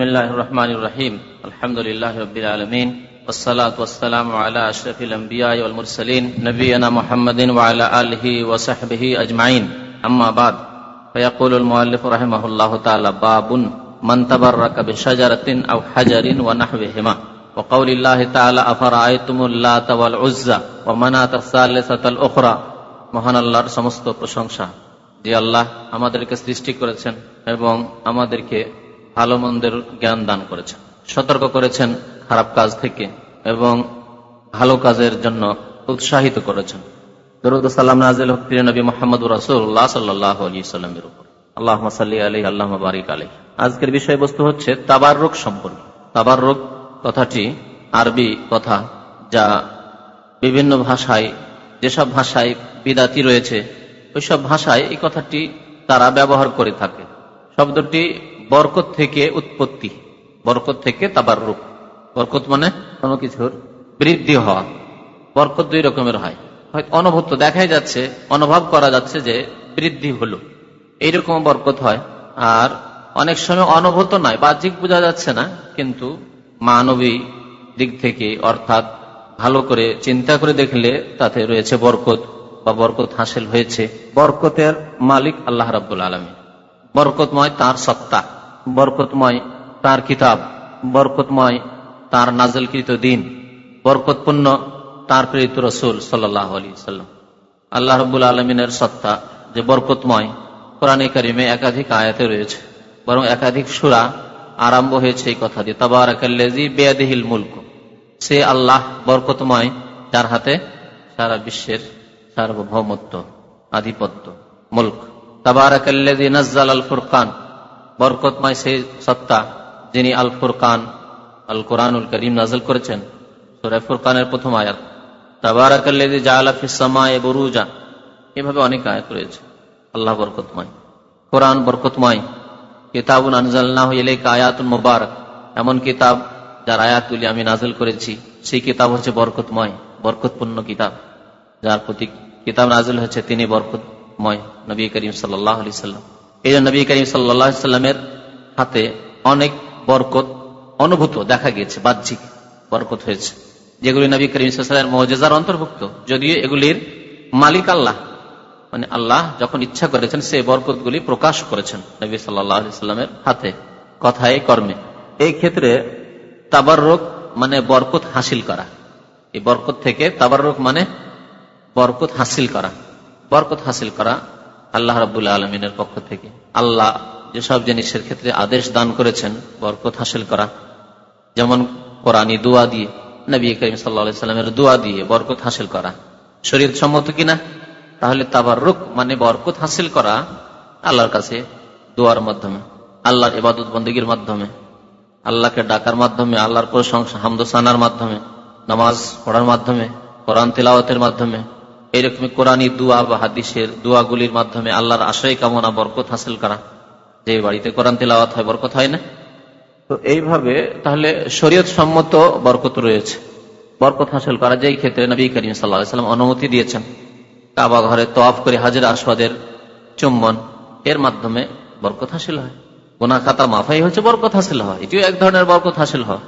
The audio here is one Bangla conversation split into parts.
بسم الله الرحمن الرحيم الحمد لله رب العالمين والصلاة والسلام على أشرف الأنبياء والمرسلين نبينا محمد وعلى آله وصحبه أجمعين أما بعد فيقول المؤلف رحمه الله تعالى باب من تبرك بشجرة أو حجر ونحوهما وقول الله تعالى أفرأيتم اللات والعزى ومناة الثالثة الأخرى মহান আল্লাহর সমস্ত প্রশংসা যে আল্লাহ আমাদেরকে সৃষ্টি করেছেন এবং আমাদেরকে ভালো মন্দের জ্ঞান দান করেছেন। সতর্ক করেছেন খারাপ কাজ থেকে এবং ভালো কাজের জন্য উৎসাহিত করেছেন। দরুদ সাল্লাম নাজিল হকির নবী মোহাম্মদ রাসুল্লাহ সাল্লাহ আলী সাল্লামের উপর। আল্লাহ সাল্লি আলী আল্লাহ বারিক আলী আজকের বিষয়বস্তু হচ্ছে তাবার রোগ সম্পর্কে। তাবার রোগ কথাটি আরবি কথা যা বিভিন্ন ভাষায়, যেসব ভাষায় বিদাতি রয়েছে, ওইসব ভাষায় এই কথাটি তারা ব্যবহার করে থাকে। শব্দটি বরকত থেকে উৎপত্তি, বরকত থেকে তাবার রূপ বরকত মানে কোনো কিছুর বৃদ্ধি হওয়া। বরকত দুই রকমের হয়। অনুভূত দেখাই যাচ্ছে, অনুভব করা যাচ্ছে যে বৃদ্ধি হলো। এইরকম বরকত হয়। আর অনেক সময় অনুভূত নয়, বাহ্যিক বোঝা যাচ্ছে না, কিন্তু মানবী দিক থেকে অর্থাৎ ভালো করে চিন্তা করে দেখলে তাতে রয়েছে বরকত বা বরকত হাসিল হয়েছে। বরকতের মালিক আল্লাহ রাবুল আলমী বরকতময় তার সত্তা। বরকতময় তার কিতাব, বরকতময় তার নাজলকৃত দিন, বরকতপূর্ণ তার প্রেরিত রসুল সাল্লাহ আলী সাল্লাম আল্লাহ রবুল আলমিনের সত্তা যে বরকতময় কোরআনে করিমে একাধিক আয়াতে রয়েছে, বরং একাধিক সুরা আরম্ভ হয়েছে এই কথা দিয়ে তাবারাকাল্লাজি বেয়াদিহিল মুলক। সে আল্লাহ বরকতময় যার হাতে সারা বিশ্বের সার্বভৌমত্ব, আধিপত্য, মুল্ক। তাবারাকাল্লাজি নাজ্জাল আল ফুরকান। বরকতময় সেই সত্তা যিনি আল ফুরকান আল কোরআনুল করিম নাজল করেছেন। সুরায় ফুরকানের প্রথম আয়াত। তাবারাকাল্লাজি জাআলা ফিস সামায়ে বুরুজা। এভাবে অনেক আয়াত রয়েছে। আল্লাহ বরকতময়। কোরআন বরকতময়। কিতাবুন আনজালনাহু ইলাইকা আয়াতুন মুবারক। এমন কিতাব যার আয়াতগুলি আমি নাজল করেছি, সেই কিতাব হচ্ছে বরকতময়, বরকতপূর্ণ কিতাব। যার প্রতি কিতাব নাজল হচ্ছে তিনি বরকতময় নবী করিম সাল্লাহ আলি সাল্লাম। এই জন্য নবী করিম সাল্লাহ সাল্লামের হাতে অনেক বরকত, অনুভূত দেখা গিয়েছে, বাহ্যিক বরকত হয়েছে। যেগুলি নবী করিম সাল্লামের মজেজার অন্তর্ভুক্ত। যদিও এগুলির মালিক আল্লাহ মানে আল্লাহ যখন ইচ্ছা করেছেন সে বরকতগুলি প্রকাশ করেছেন নবী সাল্লামের হাতে, কথায় কর্মে। এই ক্ষেত্রে তাবার রোগ মানে বরকত হাসিল করা। এই বরকত থেকে তাবার রোগ মানে বরকত হাসিল করা। বরকত হাসিল করা আল্লাহ রাবুল্লাহ আলমিনের পক্ষ থেকে। আল্লাহ যেসব জিনিসের ক্ষেত্রে আদেশ দান করেছেন, বরকত হাসিল করা। যেমন কোরআনী দোয়া দিয়ে, নবী করিম সাল্লা সাল্লামের দোয়া দিয়ে বরকত হাসিল করা। শরীর সম্মত কিনা তাহলে তাবার রুক মানে বরকত হাসিল করা আল্লাহর কাছে দোয়ার মাধ্যমে, আল্লাহর ইবাদত বন্দীগীর মাধ্যমে, আল্লাহকে ডাকার মাধ্যমে, আল্লাহর প্রশংসা হামদোসানার মাধ্যমে, নামাজ পড়ার মাধ্যমে কোরআন তেলাওয়াতের মাধ্যমে এইরকমই কোরআনী দুয়া বা হাদিসের দুয়াগুলির মাধ্যমে আল্লাহর আশয় কামনা, বরকত হাসিল করা। যে বাড়িতে কোরআন তেলাওয়াত হয়, বরকত হয় না? তো এইভাবে তাহলে শরীয়ত সম্মত বরকত রয়েছে। বরকত হাসিল করা যেই ক্ষেত্রে নবী করিম সাল্লাম অনুমতি দিয়েছেন। কাবা ঘরে তফ করে হাজির আসবাদের চুম্বন, এর মাধ্যমে বরকত হাসিল হয়। গোনা খাতা মাফাই হচ্ছে বরকত হাসিল হয়। এটিও এক ধরনের বরকত হাসিল হয়।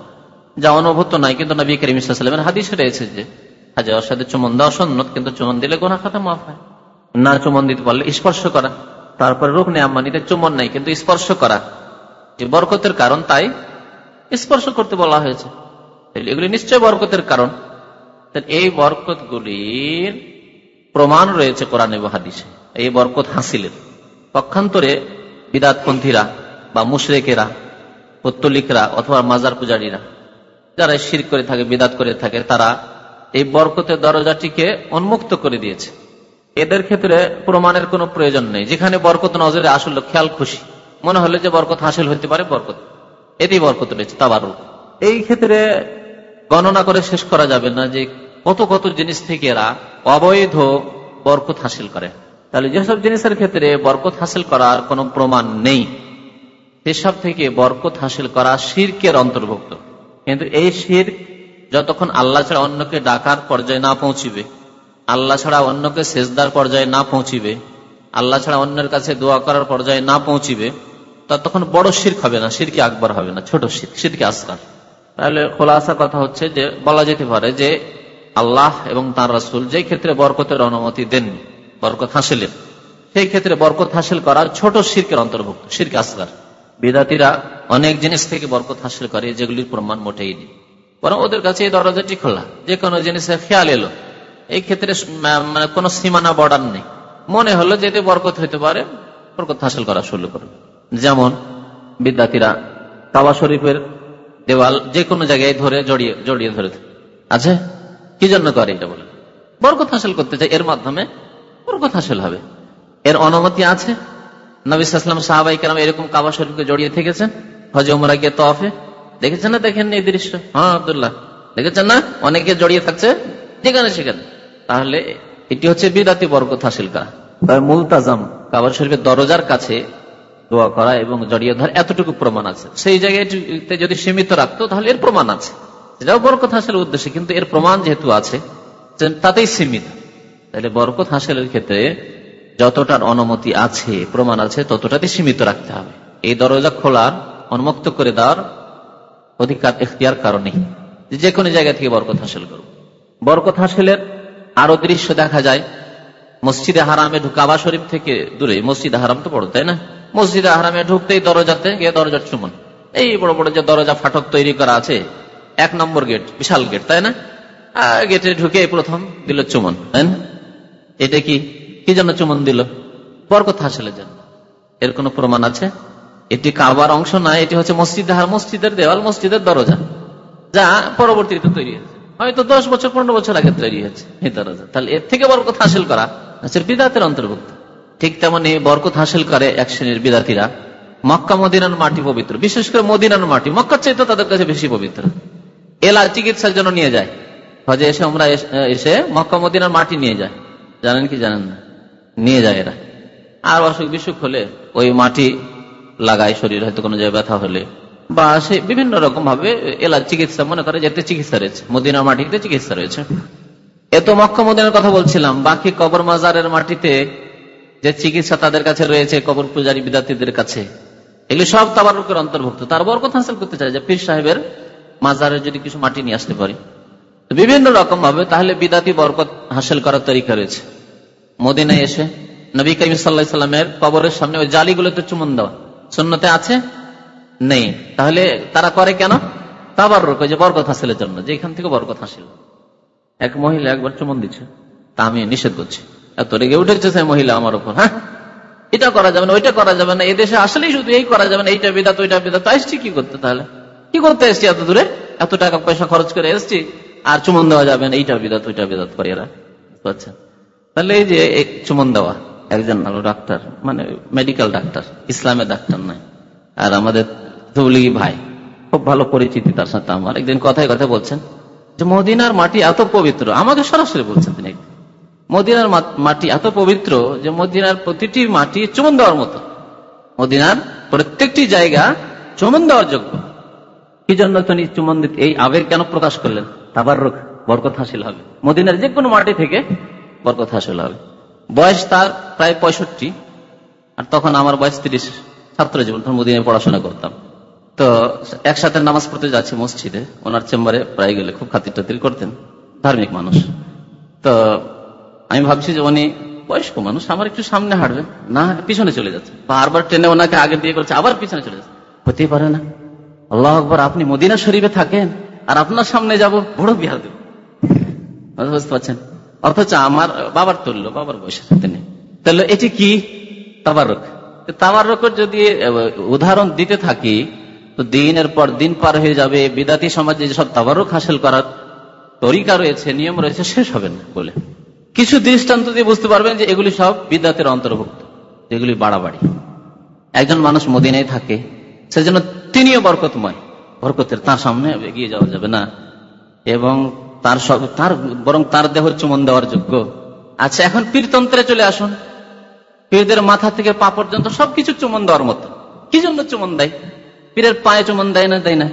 যা অনুভূত নাই, কিন্তু নবী করিম ইসলামের হাদিস রয়েছে যে হাজার সাথে চুমন দেওয়া সন্ন্যত কিন্তু চুমন দিলে গোনা খাতা মাফ হয়। না চুমন দিতে পারলে স্পর্শ করা। তারপরে রোগ নেই আম্মানিতে চুমন নাই, কিন্তু স্পর্শ করা। যে বরকতের কারণ তাই স্পর্শ করতে বলা হয়েছে। এগুলি নিশ্চয় বরকতের কারণ। এই বরকত গুলির প্রমাণ রয়েছে কোরআন হাদিসে। এই বরকত হাসিলের। পক্ষান্তরে বিদাতপন্থীরা বা মুশরেকেরা, পত্তলিকরা অথবা মাজার পূজারীরা, যারা শির করে থাকে, বিদাত করে থাকে, তারা এই বরকতের দরজাটিকে উন্মুক্ত করে দিয়েছে। এদের ক্ষেত্রে প্রমাণের কোনো প্রয়োজন নেই। যেখানে বরকত নজরে আসলে, খেয়াল খুশি। মনে হলে যে বরকত হাসিল হতে পারে, বরকত। এতেই বরকত রয়েছে তাবার এই ক্ষেত্রে গণনা করে শেষ করা যাবে না যে কত কত জিনিস থেকে এরা অবৈধ বরকত হাসিল করে। তাহলে যেসব জিনিসের ক্ষেত্রে বরকত হাসিল করার কোনো প্রমাণ নেই, সেসব থেকে বরকত হাসিল করা শিরকের অন্তর্ভুক্ত। কিন্তু এই শির যতক্ষণ আল্লাহ ছাড়া অন্যকে ডাকার পর্যায়ে না পৌঁছিবে, আল্লাহ ছাড়া অন্যকে সেজদার পর্যায়ে না পৌঁছিবে, আল্লাহ ছাড়া অন্যের কাছে দোয়া করার পর্যায়ে না পৌঁছিবে তখন বড় শির্ক হবে না সিরকি আকবর হবে না, ছোট শির সিরকি আসকার তাহলে খোলাসা কথা হচ্ছে যে, বলা যেতে পারে যে, আল্লাহ এবং তার রাসুল যে ক্ষেত্রে বরকতের অনুমতি দেননি, বরকত হাসিলের, সেই ক্ষেত্রে বরকত হাসিল করা ছোট শির্কের অন্তর্ভুক্ত, শির্ক আসগার। বিদাতিরা অনেক জিনিস থেকে বরকত হাসিল করে, যেগুলির প্রমাণ মোটেই নেই। বরং ওদের কাছে এই দরজাটি খোলা, যে কোনো জিনিসের খেয়াল এলো। এই ক্ষেত্রে মানে কোন সীমানা বর্ডার নেই। মনে হলো যে বরকত হইতে পারে, বরকত হাসিল করা শুরু করবে। যেমন বিদ্যার্থীরা কাবা শরীফের দেওয়াল যে কোনো জায়গায় ধরে জড়িয়ে জড়িয়ে ধরে আছে কি জন্য করে এটা বলে বরকত হাসিল করতে চাই এর মাধ্যমে বরকত হাসিল হবে। এর অনুমতি আছে? নবীলাম সাহাবাই কেরাম এরকম কাবা শরীফকে জড়িয়ে থেকেছেন? হজ উমরা গিয়ে তফে দেখেছেন না দেখেন এই দৃশ্য? হ্যাঁ আবদুল্লাহ। দেখেছেন না? অনেকে জড়িয়ে থাকছে যেখানে সেখানে। তাহলে এটি হচ্ছে বিদাতি বরকত হাসিল করা মুলতাজাম কাবা শরীফের দরজার কাছে দোয়া করা এবং জড়িয়ে ধরা এতটুকু প্রমাণ আছে। সেই জায়গাতে যদি সীমিত রাখতো তাহলে এর প্রমাণ আছে। এটাও বরকত হাসিলের উদ্দেশ্যে কিন্তু এর প্রমাণ যেহেতু আছে তাতেই সীমিত। তাহলে বরকত হাসিলের ক্ষেত্রে যতটার অনুমতি আছে প্রমাণ আছে ততটাতে সীমিত রাখতে হবে। এই দরজা খোলার উন্মুক্ত করে দেওয়ার অধিকার এখতিয়ার কারণে যে কোনো জায়গা থেকে বরকত হাসিল করব বরকত হাসিলের আরও দৃশ্য দেখা যায়। মসজিদে হারামে ঢুকাবা শরীফ থেকে দূরে, মসজিদে হারাম তো বড়, তাই না? মসজিদে হারামে ঢুকতেই দরজাতে গিয়ে দরজার চুমন। এই বড় বড় যে দরজা ফাটক তৈরি করা আছে, এক নম্বর গেট, বিশাল গেট, তাই না? গেটে ঢুকে প্রথম দিল চুমন, তাই না? এটা কি? কি জন্য চুমন দিল? বরকত হাসিলের জন্য। এর কোন প্রমাণ আছে? এটি কাবার অংশ নয় এটি হচ্ছে মসজিদ মসজিদের দেওয়াল, মসজিদের দরজা। যা পরবর্তীতে তৈরি হয়েছে। হয়তো দশ বছর, পনেরো বছর আগে তৈরি হয়েছে এই দরজা। তাহলে এর থেকে বরকত হাসিল করা বিদাতের অন্তর্ভুক্ত। ঠিক তেমনি বরকত হাসিল করে এক শ্রেণির বিদাতিরা। মক্কা, মদিনার মাটি পবিত্র। বিশেষ করে মদিনার মাটি। মক্কার চাইতে তাদের কাছে বেশি পবিত্র। এলা চিকিৎসার জন্য নিয়ে যায়। হজে এসে আমরা এসে মক্কা, মদিনার মাটি নিয়ে যায়। জানেন কি জানেন না? নিয়ে যায় এরা। আর অসুখ বিসুখ হলে ওই মাটি লাগায় শরীর, হয়তো কোনো জায়গায় ব্যথা হলে। বা সে বিভিন্ন রকম ভাবে এলার চিকিৎসা, মনে করে যেতে চিকিৎসা রয়েছে, মদিনার মাটিতে চিকিৎসা রয়েছে। এত মক্কা মদিনার কথা বলছিলাম, বাকি কবর মাজারের মাটিতে যে চিকিৎসা তাদের কাছে রয়েছে, কবর পূজারী বিদ্যার্থীদের কাছে, এগুলি সব তাবারুকের অন্তর্ভুক্ত। তার বরকত হাসিল করতে চাই যে পীর সাহেবের মাজারে যদি কিছু মাটি নিয়ে আসতে পারি। বিভিন্ন রকম ভাবে, তাহলে বিদাতি বরকত হাসিল করার তরিকা রয়েছে। মদিনায় এসে নবী সাল্লা সাল্লামের কবরের সামনে ওই জালিগুলোতে চুমন দেওয়া শূন্যতে আছে? নেই। তাহলে তারা করে কেন? তাবার রোগ যে বরকত হাসিলের জন্য, যে এখান থেকে বরকত হাসিল। এক মহিলা একবার চুমন দিচ্ছে। তা আমি নিষেধ করছি। এত রেগে উঠেছে সে মহিলা আমার উপর হ্যাঁ? এটা করা যাবে না, ওইটা করা যাবে না এদেশে আসলেই শুধু এই করা যাবে না, এইটা বিদাত, ওইটা বিদাত। আসছি কি করতে তাহলে? কি করতে এসছি এত দূরে? এত টাকা পয়সা খরচ করে এসছি, আর চুমন দেওয়া যাবে না, এইটা বিদাত, ওইটা বিদাত করে এরা। আচ্ছা তাহলে এই যে চুমন দেওয়া একজন ভালো ডাক্তার মানে মেডিকেল ডাক্তার, ইসলামের ডাক্তার নয়। আর আমাদের তবলিগি ভাই, খুব ভালো পরিচিতি তার সাথে আমার। একদিন কথায় কথা বলছেন যে, মদিনার মাটি এত পবিত্র। আমাকে সরাসরি বলছেন তিনি মদিনার মাটি এত পবিত্র যে, মদিনার প্রতিটি মাটি চুমন দেওয়ার মতো। মদিনার প্রত্যেকটি জায়গা চুমন দেওয়ার যোগ্য। কি জন্য তিনি চুমন দিতে এই আবেগ কেন প্রকাশ করলেন? তাবার রোগ বরকত হাসিল হবে। মদিনার যে কোনো মাটি থেকে বরকত হাসিল হবে। বয়স তার প্রায় পঁয়ষট্টি, আর তখন আমার বয়স তিরিশ ছাত্র জীবন, তখন মদিনায় পড়াশোনা করতাম। তো একসাথে নামাজ পড়তে যাচ্ছে মসজিদে, ওনার চেম্বারে প্রায় গেলে খুব খাতির টাতির করতেন, ধার্মিক মানুষ। তো আমি ভাবছি যে উনি বয়স্ক মানুষ, আমার একটু সামনে হাঁটবে, না পিছনে চলে যাচ্ছে। বারবার ট্রেনে ওনাকে আগে দিয়ে করছে আবার পিছনে চলে যাচ্ছে। হতেই পারে না। আল্লাহ আকবর, আপনি মদিনা শরীফে থাকেন, আর আপনার সামনে যাব, বড় বিহার দেব। বুঝতে পারছেন? অথচ আমার বাবার তুললো বাবার বয়সে তিনি তাহলে এটি কি? তাবারক তাবারকের যদি উদাহরণ দিতে থাকি, তো দিনের পর দিন পার হয়ে যাবে, বিদাতি সমাজে যেসব তাবারক হাসিল করার তরিকা রয়েছে, নিয়ম রয়েছে, শেষ হবে না বলে। কিছু দৃষ্টান্ত দিয়ে বুঝতে পারবেন যে এগুলি সব বিদাতের অন্তর্ভুক্ত, যেগুলি বাড়াবাড়ি। একজন মানুষ মদিনায় থাকে, সেজন্য তিনিও বরকতময়। বরকতের তার সামনে এগিয়ে যাওয়া যাবে না। এবং তার তার বরং তার দেহ চুমন দেওয়ার যোগ্য। আচ্ছা এখন পীরতন্ত্রে চলে আসুন। পীরদের মাথা থেকে পা পর্যন্ত সবকিছু চুমন দেওয়ার মতো। কি জন্য চুমন দেয়? পীরের পায়ে চুমন দেয় না দেয় না?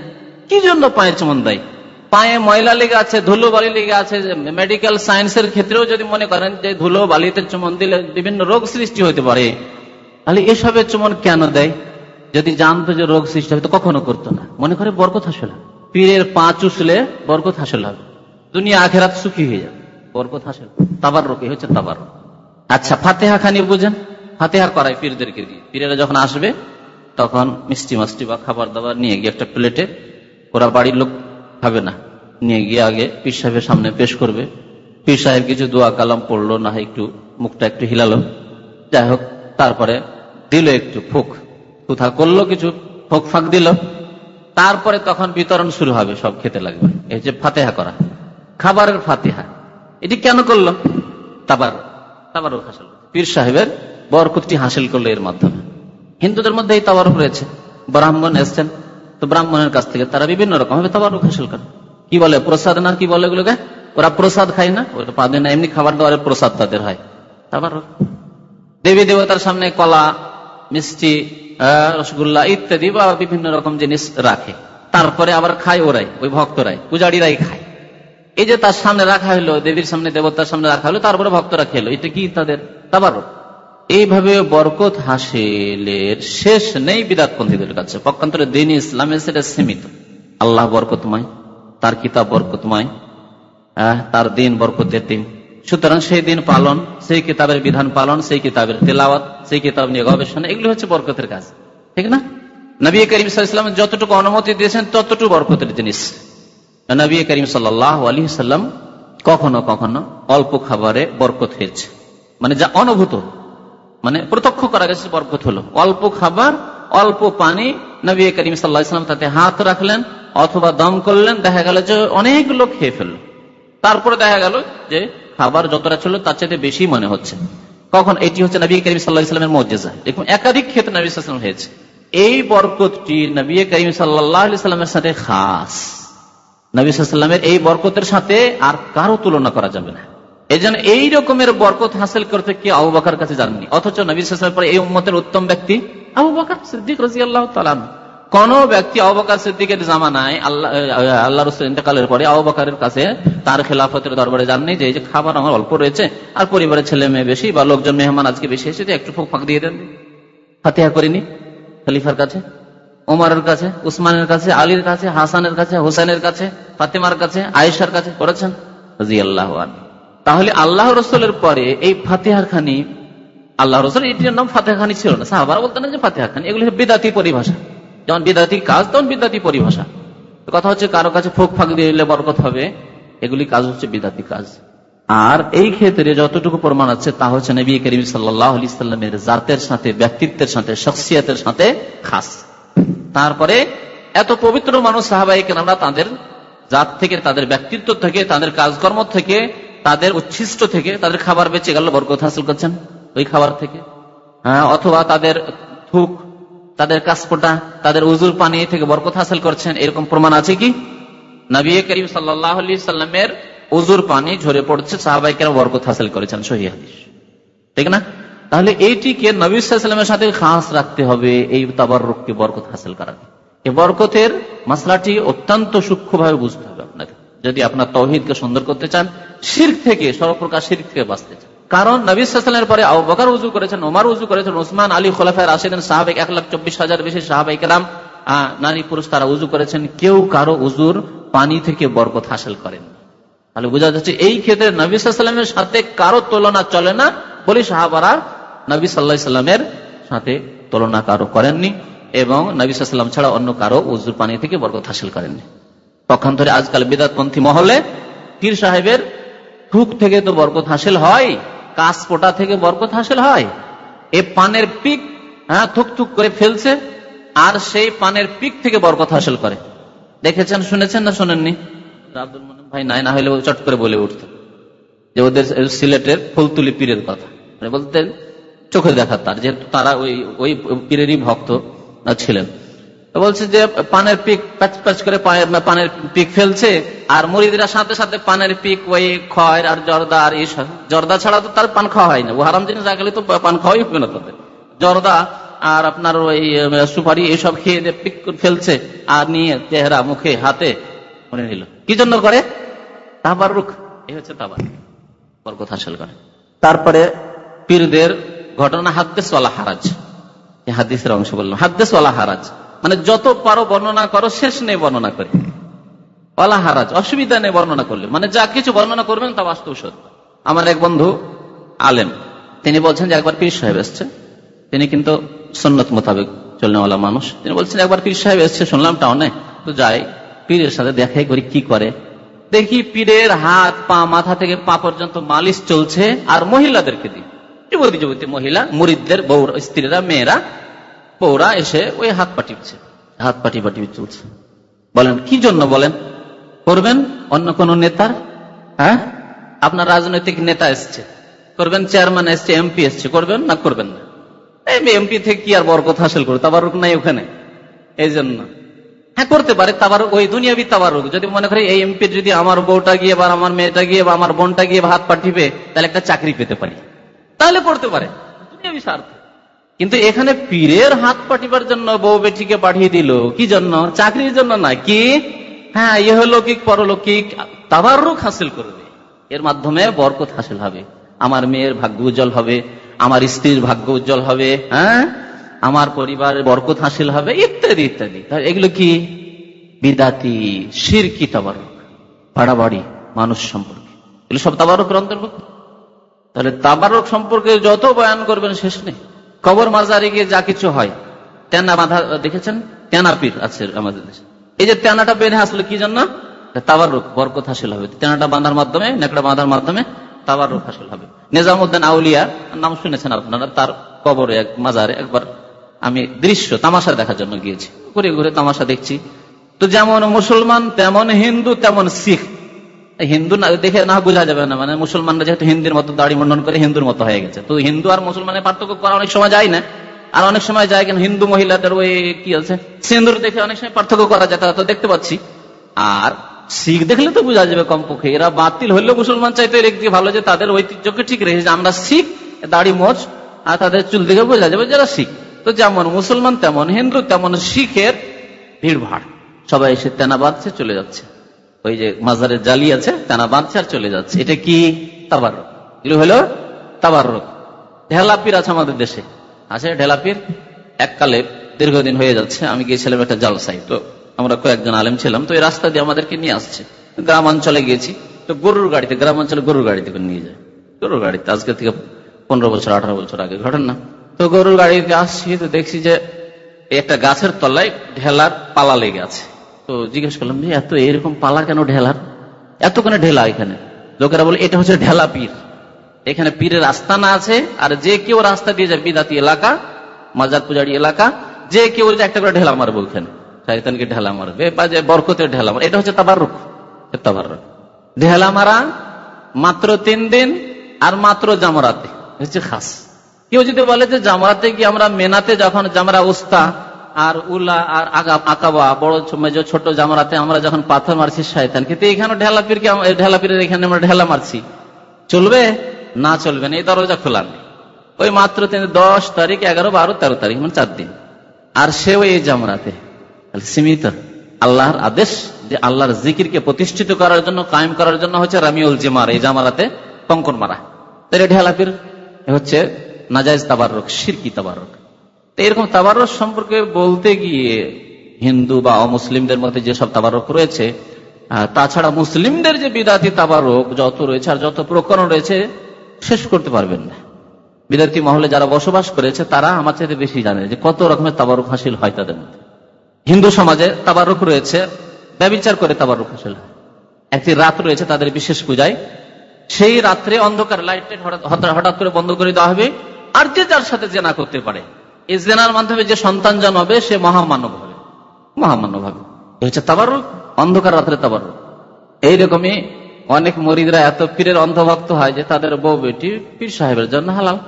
কি জন্য পায়ে চুমন দেয়? পায়ে ময়লা লেগে আছে, ধুলো বালি লেগে আছে মেডিকেল সায়েন্সের ক্ষেত্রেও যদি মনে করেন যে ধুলো বালিতে চুমন দিলে বিভিন্ন রোগ সৃষ্টি হতে পারে। তাহলে এসবের চুমন কেন দেয়? যদি জানতো যে রোগ সৃষ্টি হবে, তো কখনো করতো না। মনে করে বরকত হাসল। পীরের পা চুষলে বরকত হাসল হবে। দুনিয়া আখেরাত সুখী হয়ে যাবে। বরকত হাসল। তাবার রোগ হচ্ছে তাবার আচ্ছা ফাতেহা খানি বুঝেন? ফাতেহার করায় পীরদেরকে দিয়ে। পীরেরা যখন আসবে, তখন মিষ্টি মাস্টি বা খাবার দাবার নিয়ে গিয়ে একটা প্লেটে ওরা বাড়ির লোক খাবে না। নিয়ে গিয়ে আগে পীর সাহেবের সামনে পেশ করবে। পীর সাহেব কিছু দোয়া কালাম পড়ল, না একটু মুখটা একটু হিলালো। যাই হোক, তারপরে দিল একটু ফুক। কোথা করল কিছু, ফোক ফাঁক দিল। তারপরে তখন বিতরণ শুরু হবে, সব খেতে লাগবে। এই যে ফাতেহা করা। খাবারের ফাতেহা। এটি কেন করল? তাবার তাবার হাসিল। পীর সাহেবের বরকতটি হাসিল করল এর মাধ্যমে। হিন্দুদের মধ্যে এই তাবারক রয়েছে। ব্রাহ্মণ এসছেন। তো ব্রাহ্মণের কাছ থেকে তারা বিভিন্ন রকম ভাবে তাবারক হাসিল করে। কি বলে প্রসাদ না কি বলে এগুলোকে? ওরা প্রসাদ খায় না ওটা পাবে না। এমনি খাবার দাবারের প্রসাদ তাদের হয়। তাবারক দেবী দেবতার সামনে কলা, মিষ্টি রসগোল্লা ইত্যাদি বা বিভিন্ন রকম জিনিস রাখে। তারপরে আবার খায় ওরাই, ওই ভক্তরাই। পূজারীরাই খায়। এই যে তার সামনে রাখা হলো দেবীর সামনে, দেবতার সামনে রাখা হলো তারপরে ভক্তরা খেলো। এটা কি তাদের তাবার এইভাবে বরকত হাসিলের শেষ নেই বিদাতপন্থীদের কাছে। পক্ষান্তরে দিন ইসলামে সেটা সীমিত। আল্লাহ বরকতময়, তার কিতাব বরকতময় তার দিন বরকতের দিন। সুতরাং সেই দিন পালন, সেই কিতাবের বিধান পালন, সেই কিতাবের তেলাওয়াত, সেই কিতাব নিয়ে গবেষণা, এগুলো হচ্ছে বরকতের কাজ। ঠিক না? নবী করিম সাল্লাম যতটুকু অনুমতি দিয়েছেন, ততটুকু বরকতের জিনিস। নবী করিম সাল্লাহ আলী সাল্লাম কখনো কখনো অল্প খাবারে বরকত হয়েছে। মানে যা অনুভূত মানে প্রত্যক্ষ করা গেছে বরকত হলো। অল্প খাবার, অল্প পানি নবী করিম সাল্লাহাম তাতে হাত রাখলেন, অথবা দম করলেন, দেখা গেল যে অনেক লোক খেয়ে ফেলল। তারপরে দেখা গেল যে খাবার যতটা ছিল তার চাইতে বেশি মনে হচ্ছে। কখন এটি হচ্ছে নবী করিম সাল্লাহ ইসলামের মর্যাদা। দেখুন, একাধিক ক্ষেত্রে নবী সাল্লাম হয়েছে। এই বরকতটি নবী করিম সাল্লাহ সাল্লামের সাথে খাস। নবী সাল্লামের এই বরকতের সাথে আর কারও তুলনা করা যাবে না। এই জন্য এই রকমের বরকত হাসিল করতে কে আবু বাকার কাছে জাননি অথচ নবী সাল্লামের পরে এই উম্মতের উত্তম ব্যক্তি আবু বাকার সিদ্দিক রাজি আল্লাহ কোন ব্যক্তি অবকার সিদ্দিকের জামানায় আল্লাহ আল্লাহ রসুল ইন্তকালের পরে অবকারের কাছে তার খেলাফতের দরবারে জাননি যে খাবার আমার অল্প রয়েছে, আর পরিবারের ছেলে মেয়ে বেশি বা লোকজন মেহমান আজকে বেশি এসেছে, একটু ফাঁক দিয়ে দেন। ফাতিহা করিনি খলিফার কাছে। ওমরের কাছে, উসমানের কাছে, আলীর কাছে, হাসানের কাছে হোসেনের কাছে, ফাতেমার কাছে, আয়েশার কাছে করেছেন তাহলে আল্লাহ রসুলের পরে এই ফাতেহার খানি, আল্লাহ রসুল এটির নাম ফাতেহা খানি ছিল না। সাহাবারা বলতেন যে ফাতেহা খানি, এগুলো বিদাতি পরিভাষা। যেমন বিদাতি কাজ তেমন বিদাতি পরিভাষা। কথা হচ্ছে কারও কাছে ফোক ফাঁক দিলে বরকত হবে, এগুলি কাজ হচ্ছে বিদাতি কাজ। আর এই ক্ষেত্রে যতটুকু প্রমাণ আছে, তা হচ্ছে নবী করিম সাল্লাহ আলি সাল্লামের জাতের সাথে, ব্যক্তিত্বের সাথে, শখসিয়াতের সাথে খাস। তারপরে এত পবিত্র মানুষ সাহাবাহিক আমরা তাদের জাত থেকে, তাদের ব্যক্তিত্ব থেকে, তাদের কাজকর্ম থেকে, তাদের উচ্ছিষ্ট থেকে তাদের খাবার বেঁচে গেল, বরকত হাসিল করছেন ওই খাবার থেকে। হ্যাঁ অথবা তাদের থুক, তাদের কাজপোটা তাদের উজুর পানি থেকে বরকত হাসিল করছেন, এরকম প্রমাণ আছে কি? নবী করিম সাল্লাহ সাল্লামের উজুর পানি ঝরে পড়ছে সাহাবাই কেন বরকত হাসিল করেছেন, সহি হাদিস। ঠিক না? তাহলে এইটিকে নবী সাল্লামের সাথে খাস রাখতে হবে, এই তাবার রোগকে বরকত হাসিল করার। এই বরকতের মশলাটি অত্যন্ত সূক্ষ্মভাবে বুঝতে হবে আপনাকে। যদি আপনার তৌহিদকে সুন্দর করতে চান শির থেকে, সর্বপ্রকার শির থেকে বাঁচতে চান। কারণ নবী সাল্লামের পরে আবু উজু করেছেন ওমার উজু করেছেন ওসমান আলী খোলাফায় রাশিদেন সাহাবেক এক লাখ চব্বিশ হাজার বেশি সাহাবাইক রাম নারী পুরুষ তারা উজু করেছেন। কেউ কারও উজুর পানি থেকে বরকত হাসিল করেন তাহলে বোঝা যাচ্ছে এই ক্ষেত্রে নবী সাল্লামের সাথে কারও তুলনা চলে না, বলে সাহাবারা নবী সাল্লাহ সাল্লামের সাথে তুলনা কারও করেননি এবং নবী সাল্লাম ছাড়া অন্য কারও উজুর পানি থেকে বরকত হাসিল করেননি। পক্ষান্তরে আজকাল বিদাতপন্থী মহলে পীর সাহেবের ঠুক থেকে তো বরকত হাসিল হয় কাশ পোটা থেকে বরকত হাসিল হয়, এ পানের পিক হ্যাঁ থুক থুক করে ফেলছে, আর সেই পানের পিক থেকে বরকত হাসিল করে। দেখেছেন, শুনেছেন না শোনেননি? আব্দুল মনিম ভাই নাই, না হলে চট করে বলে উঠত যে ওদের সিলেটের ফুলতুলি পীরের কথা। মানে বলতেন চোখে দেখা তার যেহেতু তারা ওই ওই পীরেরই ভক্ত ছিলেন। বলছে যে পানের পিক, প্যাচ প্যাচ করে পানের পিক ফেলছে, আর মুড়িদিরা সাথে সাথে পানের পিক, ওই খয় আর জর্দা আর জর্দা ছাড়া তো তার পান খাওয়া হয় না। ও হারাম জিনিস রাখলে তো পান খাওয়াই হবে না তাদের। জর্দা আর আপনার ওই সুপারি এইসব খেয়ে পিক ফেলছে, আর নিয়ে চেহারা, মুখে, হাতে মনে নিল। কি জন্য করে? তাবার রুখ এই হচ্ছে তাবার বরকত হাসিল করে। তারপরে পীরদের ঘটনা হাতে চলা হারাজ। হাদিসের অংশ বললাম। হাদ্দেশ ওলা হারাজ। মানে যত পারো বর্ণনা করো, শেষ নেই বর্ণনা করি। ওলা হারাজ, অসুবিধা নেই বর্ণনা করলে। মানে যা কিছু বর্ণনা করবেন তা বাস্তব সত্য। আমার এক বন্ধু আলেম, তিনি বলছেন যে একবার পীর সাহেব এসছে। তিনি কিন্তু সন্ন্যত মোতাবেক চলনেওয়ালা মানুষ। তিনি বলছেন, একবার পীর সাহেব এসছে, শুনলাম টাউনে। তো যাই, পীরের সাথে দেখাই করি, কি করে? দেখি পীরের হাত, পা, মাথা থেকে পা পর্যন্ত মালিশ চলছে, আর মহিলাদেরকে দিই। যুবতী যুবতী, মহিলা, মুরিদদের বউ স্ত্রীরা, মেয়েরা, বউরা এসে ওই হাত পা টিপছে হাত পা টিপা টিপি চলছে বলেন, কি জন্য বলেন? করবেন? অন্য কোন নেতার? হ্যাঁ? আপনার রাজনৈতিক নেতা এসছে। করবেন চেয়ারম্যান এসছে, এমপি এসছে, করবেন না করবেন না? এমপি থেকে কি আর বরকত হাসিল করবে? তাবারুক নাই ওখানে। এই জন্য। হ্যাঁ করতে পারে তাবার ওই দুনিয়াবি তাবারুক। যদি মনে করে এই এমপি যদি আমার বউটা গিয়ে বা আমার মেয়েটা গিয়ে বা আমার বোনটা গিয়ে হাত পাঠিবে তাহলে একটা চাকরি পেতে পারি। তাহলে পড়তে পারে। কিন্তু এখানে পীরের হাত পাঠিবার জন্য বউ বেটিকে পাঠিয়ে দিল, কি জন্য? চাকরির জন্য না, কি? হ্যাঁ ইহলৌকিক, পরলৌকিক তাবার তাবারুক হাসিল করবে। এর মাধ্যমে বরকত হাসিল হবে। আমার মেয়ের ভাগ্য উজ্জ্বল হবে, আমার স্ত্রীর ভাগ্য উজ্জ্বল হবে হ্যাঁ? আমার পরিবারের বরকত হাসিল হবে, ইত্যাদি ইত্যাদি। এগুলো কি? বিদাতি, সিরকি তাবারক বাড়াবাড়ি, মানুষ সম্পর্কে। এগুলো সব তাবার তাবারকের অন্তর্ভুক্ত। তাহলে তাবারক সম্পর্কে যত বয়ান করবেন শেষ নেই। কবর মাজারে গিয়ে যা কিছু হয়, তেনা বাঁধা, দেখেছেন? তেনা পীর আছে আমাদের দেশে। এই যে তেনাটা বেঁধে আসলে কি জন্য? তাবারক, বরকত হাসিল হবে। তেনাটা বাঁধার মাধ্যমে, নেকড়া বাঁধার মাধ্যমে তাবারক হাসিল হবে। নিজামুদ্দিন আউলিয়া, নাম শুনেছেন আপনারা, তার কবরে এক মাজারে একবার আমি দৃশ্য, তামাশা দেখার জন্য গিয়েছি। ঘুরে ঘুরে তামাশা দেখছি। তো যেমন মুসলমান, তেমন হিন্দু, তেমন শিখ। হিন্দু না, দেখে না, বোঝা যাবে না। মানে মুসলমানরা যেহেতু হিন্দির মতো দাড়ি মন্ডন করে হিন্দুর মতো হয়ে গেছে। তো হিন্দু আর মুসলমানের পার্থক্য করা অনেক সময় যায় না। আর অনেক সময় যায় কেন, হিন্দু মহিলাদের ওই, কি আছে সিন্দুর দেখে অনেক সময় পার্থক্য করা যায় তা তো দেখতে পাচ্ছি। আর শিখ দেখলে তো বোঝা যাবে কমপক্ষে, এরা বাতিল হলেও মুসলমান চাইতে একদিকে ভালো যে তাদের ঐতিহ্যকে ঠিক রেখেছে। আমরা শিখ, দাড়ি মোচ আর তাদের চুল দেখে বোঝা যাবে যারা শিখ। তো যেমন মুসলমান তেমন, হিন্দু তেমন শিখের ভিড় ভাড় সবাই এসে তেনা বাঁধছে চলে যাচ্ছে। ওই যে মাজারের জালি আছে তেনা বাঁধছে আর চলে যাচ্ছে। এটা কি? তাবার এগুলো হলো তাবার ঢেলাপির আছে আমাদের দেশে। আছে ঢেলাপির? এককালে দীর্ঘদিন হয়ে যাচ্ছে। আমি গিয়েছিলাম একটা জাল জালসাই তো আমরা কয়েকজন আলেম ছিলাম। তো এই রাস্তা দিয়ে আমাদেরকে নিয়ে আসছে। গ্রাম অঞ্চলে গিয়েছি। তো গরুর গাড়িতে গ্রাম অঞ্চলে গরুর গাড়িতে নিয়ে যায়। গরুর গাড়িতে। আজকে থেকে পনেরো বছর, আঠারো বছর আগে ঘটনা তো গরুর গাড়িতে আসছি। তো দেখছি যে একটা গাছের তলায় ঢেলার পালা লেগে আছে। তো জিজ্ঞেস করলাম যে এত এরকম পালা কেন ঢেলার? এত কেন ঢেলা এখানে? লোকেরা বলে, এটা হচ্ছে ঢেলা পীর। এখানে পীরের আস্তানা আছে, আর যে কেউ রাস্তা দিয়ে যায়, বিদাতি এলাকা, মাজার পূজারি এলাকা, যে কেউ একটা করে ঢেলা মারবো ওখানে। শাহিতানকে ঢেলা মারবে বা যে বরকতের ঢেলা মারবে, এটা হচ্ছে তাবারুক তাবারুক ঢেলা মারা মাত্র তিন দিন আর মাত্র জামরাতে। হচ্ছে খাস। কেউ যদি বলে যে জামরাতে কি আমরা মেনাতে যখন জামরা উস্তা আর উলা আর আকাবা, বড় ছোট জামরাতে আমরা যখন পাথর মারছি শায়তান। কিন্তু এখানে ঢেলা পীরকে ঢেলা পীরের এখানে আমরা ঢেলা মারছি। চলবে? না চলবে না, এই দরজা খোলা। নেই ওই মাত্র তিনি দশ তারিখ, এগারো, বারো, তেরো তারিখ মানে চার দিন। আর সেও এই জামরাতে সীমিত। আল্লাহর আদেশ যে আল্লাহর জিকিরকে প্রতিষ্ঠিত করার জন্য, কায়েম করার জন্য হচ্ছে রামিউল জিমার এই জামারাতে কঙ্কন মারা। তাহলে ঢেলাপির হচ্ছে নাজাইজ তাবারক সিরকি তাবারক এরকম তাবারক সম্পর্কে বলতে গিয়ে হিন্দু বা অমুসলিমদের মধ্যে যেসব তাবারক রয়েছে তাছাড়া মুসলিমদের যে বিদাতি তাবারক যত রয়েছে আর যত প্রকরণ রয়েছে, শেষ করতে পারবেন না। বিদাতি মহলে যারা বসবাস করেছে, তারা আমার চাইতে বেশি জানে যে কত রকমের তাবারক হাসিল হয় তাদের মধ্যে। হিন্দু সমাজে তাবারক রয়েছে, ব্যবচার করে তাবারক হাসিল হয়। একটি রাত রয়েছে তাদের বিশেষ পূজায়। সেই রাত্রে অন্ধকার, লাইট হঠাৎ করে বন্ধ করে দেওয়া হবে। আর যে যার সাথে জেনা করতে পারে। এই জেনার মাধ্যমে যে সন্তান জন্মাবে সে মহামানব হবে। মহামানব হবে। হচ্ছে তাবারুক অন্ধকার রাত্রে তাবারুক এইরকমই অনেক মরিদরা এত পীরের অন্ধভক্ত হয় যে তাদের বউ বেটি পীর সাহেবের জন্য হালাল।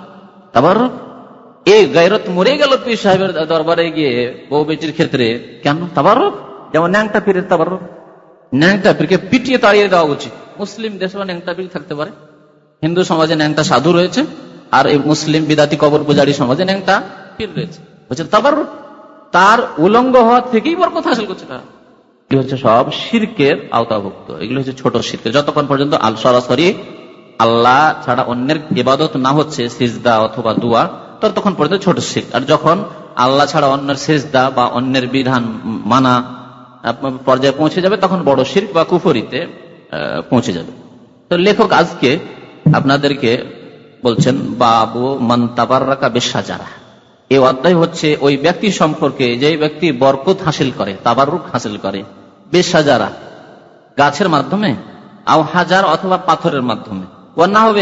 তাবারুক এই গায়রত মরে গেল পীর সাহেবের দরবারে গিয়ে বউ বেটির ক্ষেত্রে। কেন? তাবারুক যেমন ন্যাংটা পীরের তাবারুক ন্যাংটা পীরকে পিটিয়ে তাড়িয়ে দেওয়া উচিত। মুসলিম দেশে ন্যাংটা পীর থাকতে পারে। হিন্দু সমাজে ন্যাংটা সাধু রয়েছে। আর এই মুসলিম বিদাতি কবর পূজারী সমাজে ন্যাংটা পীর রয়েছে। বলছে, তাবার তার উলঙ্গ হওয়া থেকেই বর কথা হাসিল করছে তারা। কি হচ্ছে সব শিরকের আওতাভুক্ত। এগুলো হচ্ছে ছোট শিরকের। যতক্ষণ পর্যন্ত আল সরাসরি আল্লাহ ছাড়া অন্যের ইবাদত না হচ্ছে, সিজদা অথবা দুয়া, ততক্ষণ পর্যন্ত ছোট আর যখন আল্লাহ ছাড়া অন্যের সেজদা বা অন্যের বিধান মানা পর্যায়ে পৌঁছে যাবে, তখন বড় শির বা কুফরিতে পৌঁছে যাবে। তো লেখক আজকে আপনাদেরকে বলছেন, বাবু মন্তাবার রাখা বেশাজারা। এই অধ্যায় হচ্ছে ওই ব্যক্তি সম্পর্কে যে ব্যক্তি বরকত হাসিল করে, তাবারুক হাসিল করে। বেশাজারা গাছের মাধ্যমে, আও হাজার অথবা পাথরের মাধ্যমে।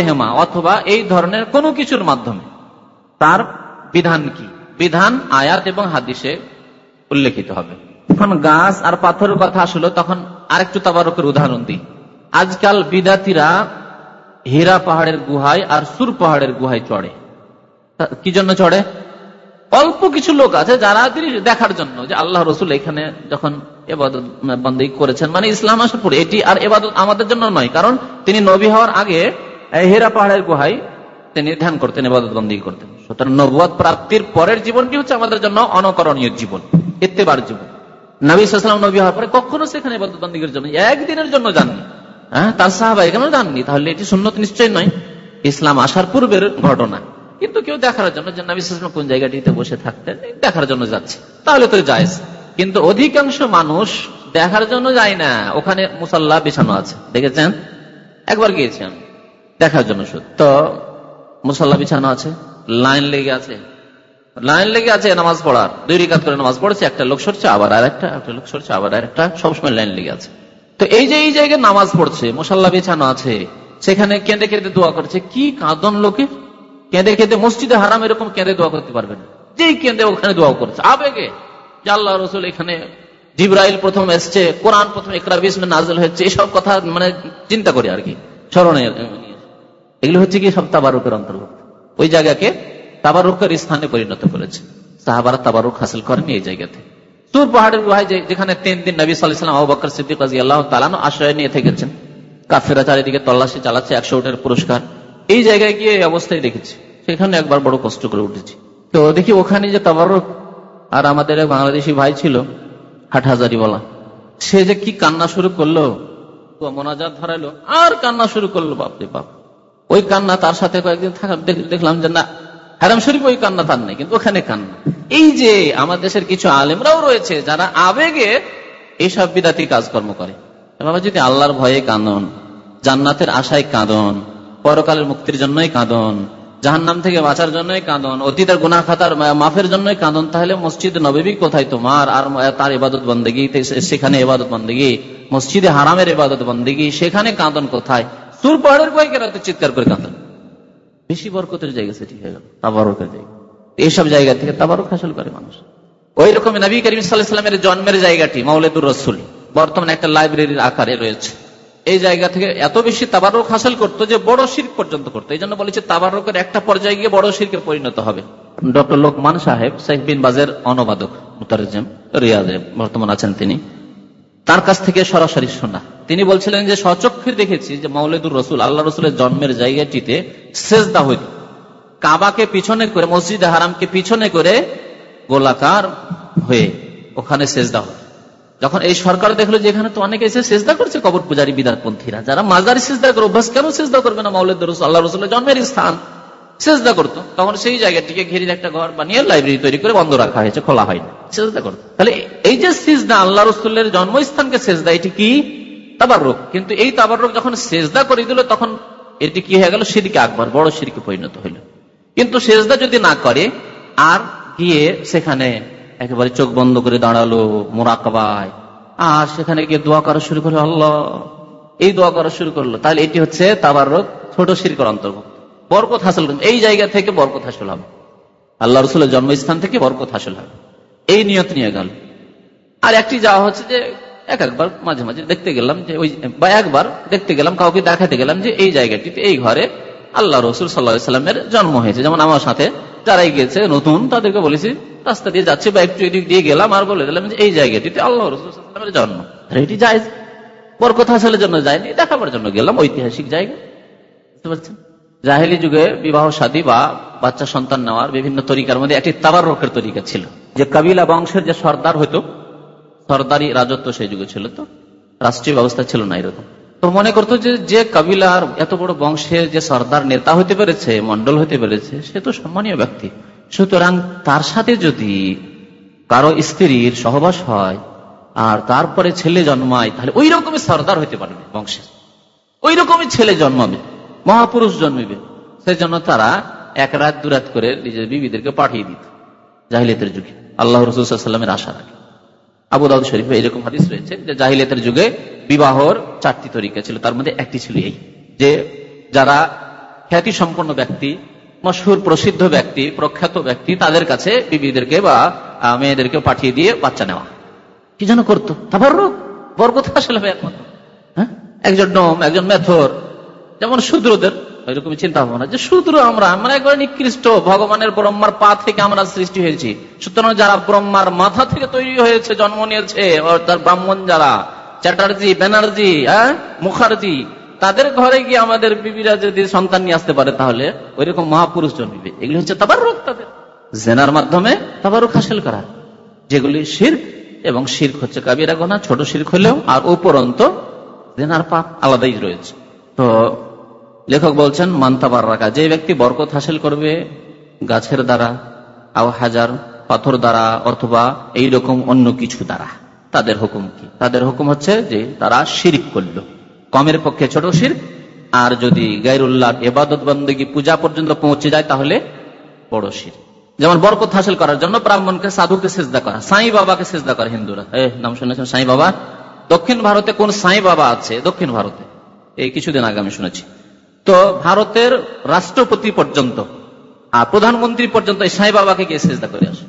হেমা অথবা এই ধরনের কোনো কিছুর মাধ্যমে। তার বিধান কি? বিধান আয়াত এবং হাদিসে উল্লেখিত হবে। যখন গাছ আর পাথরের কথা আসলো, তখন আরেকটু তাবারকের উদাহরণ দিই। আজকাল বিদাতিরা হীরা পাহাড়ের গুহায় আর সুর পাহাড়ের গুহায় চড়ে। কি জন্য চড়ে? অল্প কিছু লোক আছে যারা দেখার জন্য যে আল্লাহ রসুল এখানে যখন এবাদত বন্দী করেছেন মানে ইসলাম আসার পরে এটি আর এবাদত আমাদের জন্য নয়, কারণ তিনি নবী হওয়ার আগে হেরা পাহাড়ের গুহায় তিনি ধ্যান করতেন, এবাদত বন্দী করতেন। সুতরাং নবাদ প্রাপ্তির পরের জীবনটি হচ্ছে আমাদের জন্য অনকরণীয় জীবন এত্তেবার জীবন। নবী নবী হওয়ার পরে কখনো সেখানে এবাদত বন্দীর জন্য, একদিনের জন্য যাননি। হ্যাঁ তার সাহাবা এখানে যাননি, তাহলে এটি সুন্নত নিশ্চয় নয়। ইসলাম আসার পূর্বের ঘটনা। কিন্তু কেউ দেখার জন্য, যে নবী সাল্লাম কোন জায়গাটিতে বসে থাকতেন, দেখার জন্য যাচ্ছে। তাহলে তো যায় কিন্তু অধিকাংশ মানুষ দেখার জন্য যায় না। ওখানে মুসাল্লা বিছানো আছে। দেখেছেন? একবার গিয়েছি আমি দেখার জন্য তো মুসাল্লা বিছানো আছে, লাইন লেগে আছে। লাইন লেগে আছে, নামাজ পড়ার। দুই রিকাত করে নামাজ পড়েছে, একটা লোক সরছে, আবার আর একটা একটা লোক সরছে, আবার আর একটা সবসময় লাইন লেগে আছে। তো এই যে, এই জায়গায় নামাজ পড়ছে, মুসাল্লা বিছানো আছে, সেখানে কেঁদে কেঁদে দোয়া করছে, কি কাঁদন লোকে। কেঁদে কেঁদে মসজিদে হারাম এরকম কেঁদে দোয়া করতে পারবে না। যেই কেঁদে ওখানে দোয়া করছে। আবেগে। যে আল্লাহ রসুল এখানে জিব্রাইল প্রথম এসছে, কোরআন প্রথম একরা বিসমে নাজল হচ্ছে এসব কথা মানে চিন্তা করি আর কি, স্মরণে এগুলো হচ্ছে কি সব তাবারুকের অন্তর্ভুক্ত। ওই জায়গাকে তাবারুকের স্থানে পরিণত করেছে। সাহাবারা তাবারুক হাসিল করেনি এই জায়গাতে। সুর পাহাড়ের গুহায় যেখানে তিন দিন নবী সাল্লাম আবু বকর সিদ্দিক আল্লাহ তালানো আশ্রয় নিয়ে থেকেছেন। কাফেরা চারিদিকে তল্লাশি চালাচ্ছে, একশো উটের পুরস্কার। এই জায়গায় গিয়ে এই অবস্থায় দেখেছি। সেখানে একবার বড় কষ্ট করে উঠেছি। তো দেখি ওখানে যে তাবারক আর আমাদের এক বাংলাদেশি ভাই ছিল, হাটহাজারি বলা। সে যে কি কান্না শুরু করল মোনাজাত ধরাইলো আর কান্না শুরু করল, বাপরে বাপ। ওই কান্না তার সাথে কয়েকদিন থাকা দেখলাম যে না, হারাম শরীফ ওই কান্না তার নেই, কিন্তু ওখানে কান্না। এই যে আমাদের দেশের কিছু আলেমরাও রয়েছে, যারা আবেগে এইসব বিদাতি কাজকর্ম করে। বাবা যদি আল্লাহর ভয়ে কাঁদন, জান্নাতের আশায় কাঁদন পরকালের মুক্তির জন্যই কাঁদন জাহান নাম থেকে বাঁচার জন্যই কাঁদন, অতীতের গুনা খাতার মাফের জন্যই কাঁদন, তাহলে মসজিদ নবী কোথায় তোমার? আর তার ইবাদত বন্দেগি সেখানে ইবাদত বন্দেগি, মসজিদে হারামের ইবাদত বন্দেগি, সেখানে কাঁদন কোথায়? সুর পাহাড়ের কয়েক রাতে চিৎকার করে কাঁদন? বেশি বরকতের জায়গা সেটি হয়ে গেল, তাবারকের জায়গা। এইসব জায়গা থেকে তাবারক হাসিল করে মানুষ। ওই রকম নবী করিম সাল্লাহামের জন্মের জায়গাটি মাউলেদুর রসুল, বর্তমানে একটা লাইব্রেরির আকারে রয়েছে। এই জায়গা থেকে এত বেশি তাবারক হাসিল করতো যে বড় শির পর্যন্ত করতো। এই জন্য বলেছে তাবারকের একটা পর্যায়ে গিয়ে বড় শিরকে পরিণত হবে। ডক্টর লোকমান সাহেব, শেখ বিন বাজের অনুবাদক বর্তমান আছেন তিনি। তার কাছ থেকে সরাসরি শোনা। তিনি বলছিলেন যে সচক্ষে দেখেছি যে মৌলেদুর রসুল, আল্লাহ রসুলের জন্মের জায়গাটিতে সেজদা হইত কাবাকে পিছনে করে, মসজিদ হারামকে পিছনে করে গোলাকার হয়ে ওখানে সেজদা হয় যখন এই সরকার দেখল যে এখানে তো অনেকে এসে চেষ্টা করছে কবর পূজারী বিদারপন্থীরা যারা মাজারি চেষ্টা করে, অভ্যাস কেন চেষ্টা করবে না মাউলেদ রসুল? আল্লাহ রসুলের জন্মের স্থান। চেষ্টা করতো। তখন সেই জায়গাটিকে ঘিরে একটা ঘর বানিয়ে লাইব্রেরি তৈরি করে বন্ধ রাখা হয়েছে, খোলা হয়নি। চেষ্টা করতো। তাহলে এই যে সিজদা, আল্লাহ রসুলের জন্মস্থানকে সেজদা, এটি কি? তাবার রোগ কিন্তু এই তাবার রোগ যখন সেজদা করে দিল, তখন এটি কি হয়ে গেল? সিদিকে আকবর, বড় সিরিকে পরিণত হইল। কিন্তু সেজদা যদি না করে, আর গিয়ে সেখানে একেবারে চোখ বন্ধ করে দাঁড়াল মোরাকাবায়। আর সেখানে গিয়ে দোয়া করা শুরু করল, আল্লাহ, এই দোয়া করা শুরু করল। তাহলে এটি হচ্ছে তাবার রোগ ছোট শিরকর অন্তর্ভুক্ত। বরকত হাসল এই জায়গা থেকে বরকত হাসল হবে। আল্লাহ রসুলের জন্মস্থান থেকে বরকত হাসল হবে। এই নিয়ত নিয়ে গেল। আর একটি যাওয়া হচ্ছে যে এক একবার মাঝে মাঝে দেখতে গেলাম যে ওই বা একবার দেখতে গেলাম, কাউকে দেখাতে গেলাম যে এই জায়গাটিতে, এই ঘরে আল্লাহ রসুল সাল্লা সাল্লামের জন্ম হয়েছে। যেমন আমার সাথে যারাই গেছে নতুন, তাদেরকে বলেছি রাস্তা দিয়ে যাচ্ছে বা একটু এদিক দিয়ে গেলাম আর বলে দিলাম যে এই জায়গাটিতে আল্লাহ রসুলের জন্ম এটি যায় বরকত হাসলের জন্য যায়নি, দেখাবার জন্য গেলাম, ঐতিহাসিক জায়গা। বুঝতে পারছেন? জাহেলি যুগে বিবাহ, সাদী বা বাচ্চা সন্তান নেওয়ার বিভিন্ন তরিকার মধ্যে একটি তাবার রোকের তরিকা ছিল। যে কাবিলা বংশের যে সর্দার হইতো, সর্দারি রাজত্ব সেই যুগে ছিল তো। রাষ্ট্রীয় ব্যবস্থা ছিল না এরকম। তো মনে করতো যে যে কাবিলার এত বড় বংশের যে সর্দার নেতা হতে পেরেছে মন্ডল হতে পেরেছে, সে তো সম্মানীয় ব্যক্তি। সুতরাং তার সাথে যদি কারও স্ত্রীর সহবাস হয়, আর তারপরে ছেলে জন্মায়, তাহলে ওই রকমই সর্দার হইতে পারবে বংশের। ওই রকমই ছেলে জন্মাবে, মহাপুরুষ জন্মিবে। সেজন্য তারা এক রাত দুরাত করে নিজের বিবিদেরকে পাঠিয়ে দিত, জাহিলিয়তের যুগে। আল্লাহ রসুলের আশা রাখে। আবু দাউদ শরীফে এরকম হাদিস রয়েছে যে জাহিলিয়তের যুগে বিবাহর চারটি তরিকা ছিল, তার মধ্যে একটি ছিল এই, যে যারা খ্যাতি সম্পন্ন ব্যক্তি মশহুর প্রসিদ্ধ ব্যক্তি, প্রখ্যাত ব্যক্তি তাদের কাছে বিবিদেরকে বা মেয়েদেরকে পাঠিয়ে দিয়ে বাচ্চা নেওয়া। কি যেন করতো? তারপর রোগ বরকত আসলে একমাত্র হ্যাঁ? একজন নম, একজন মেথর, যেমন শূদ্রদের। ওইরকম চিন্তা ভাবনা যে শূদ্র আমরা আমরা একবার নিকৃষ্ট, ভগবানের ব্রহ্মার পা থেকে আমরা সৃষ্টি হয়েছি। সুতরাং যারা ব্রহ্মার মাথা থেকে তৈরি হয়েছে, জন্ম নিয়েছে তার ব্রাহ্মণ যারা, চ্যাটার্জি, ব্যানার্জি হ্যাঁ? মুখার্জি তাদের ঘরে গিয়ে আমাদের বিবিরা যদি সন্তান নিয়ে আসতে পারে তাহলে ওই রকম মহাপুরুষ জন্মিবে। এগুলি হচ্ছে তাবার রোগ তাদের। জেনার মাধ্যমে তাবারুক হাসিল করা। যেগুলি শির্ক এবং শির্ক হচ্ছে কাবিরা গোনা, ছোট শির্ক হলেও আর উপরন্ত জেনার পাপ আলাদাই রয়েছে। তো লেখক বলছেন মান্তাবার রাখা যে ব্যক্তি বরকত হাসিল করবে গাছের দ্বারা, আও হাজার পাথর দ্বারা, অথবা এইরকম অন্য কিছু দ্বারা, তাদের হুকুম কি? তাদের হুকুম হচ্ছে যে তারা শিরিক করল। কমের পক্ষে ছোট শির। আর যদি গাইরুল্লাহ এবাদত বন্দী পূজা পর্যন্ত পৌঁছে যায়, তাহলে বড় শির। যেমন বরকত হাসিল করার জন্য ব্রাহ্মণকে সাধুকে সেজদা করা। সাই বাবাকে সেজদা করে হিন্দুরা। নাম শুনেছেন সাই বাবা? দক্ষিণ ভারতে কোন সাই বাবা আছে? দক্ষিণ ভারতে। এই কিছুদিন আগে আমি শুনেছি। তো ভারতের রাষ্ট্রপতি পর্যন্ত আর প্রধানমন্ত্রী পর্যন্ত এই সাই বাবাকে গিয়ে সেজদা করে আসে।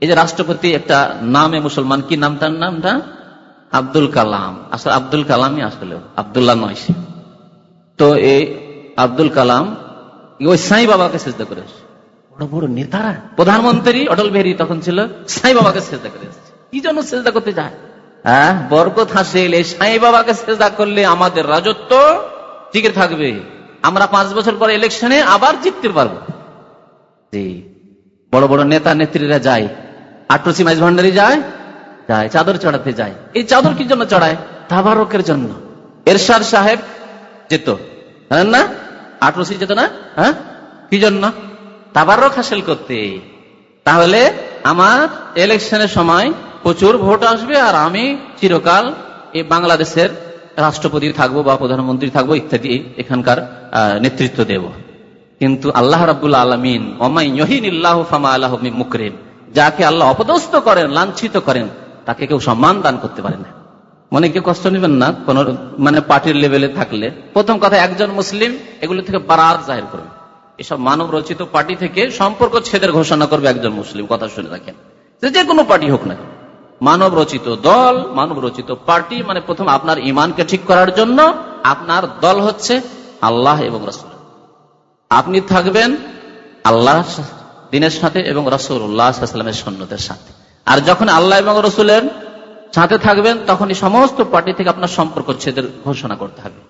এই যে রাষ্ট্রপতি একটা নামে মুসলমান, কি নাম তার নামটা? আব্দুল কালাম। আসলে আব্দুল কালামই আসলে আবদুল্লাহ নয় সে। তো এই আব্দুল কালাম ওই সাই বাবাকে সেজদা করে বড় বড় নেতারা। প্রধানমন্ত্রী অটল বিহারী তখন ছিল সাই বাবাকে সেজদা করে কি জন্য সেজদা করতে যায়? হ্যাঁ বরকত হাসিল এই সাই বাবাকে সেজদা করলে আমাদের রাজত্ব টিকে থাকবে। আমরা পাঁচ বছর পরে ইলেকশনে আবার জিততে পারব। জি বড় বড় নেতা নেত্রীরা যায় আটরসি মাইজ ভান্ডারি যায় যায়, চাদর চড়াতে যায়। এই চাদর কি জন্য চড়ায়? তাবারকের জন্য। এরশাদ সাহেব যেত জানেন না? আটরসি যেত না? হ্যাঁ? কি জন্য? তাবারক হাসিল করতে। তাহলে আমার ইলেকশনের সময় প্রচুর ভোট আসবে আর আমি চিরকাল এই বাংলাদেশের রাষ্ট্রপতি থাকব বা প্রধানমন্ত্রী থাকব ইত্যাদি এখানকার নেতৃত্ব দেব। কিন্তু আল্লাহ রাবুল আলমিন আল্লাহ মুকরিম যাকে আল্লাহ অপদস্থ করেন, লাঞ্ছিত করেন তাকে কেউ সম্মান দান করতে পারে না। মনে কেউ কষ্ট নেবেন না, কোন মানে পার্টির লেভেলে থাকলে। প্রথম কথা, একজন মুসলিম এগুলো থেকে বারাত জাহির করবে। এসব মানব রচিত পার্টি থেকে সম্পর্ক ছেদের ঘোষণা করবে একজন মুসলিম, কথা শুনে রাখেন। যে কোনো পার্টি হোক না মানব রচিত দল, মানব রচিত পার্টি মানে প্রথম আপনার ইমানকে ঠিক করার জন্য আপনার দল হচ্ছে আল্লাহ এবং রসুল। আপনি থাকবেন আল্লাহ দিনের সাথে এবং রসুল্লাহামের সন্ন্যদের সাথে। আর যখন আল্লাহ এবং রসুলের সাথে থাকবেন তখন এই সমস্ত পার্টি থেকে আপনার সম্পর্ক ছেদের ঘোষণা করতে হবে।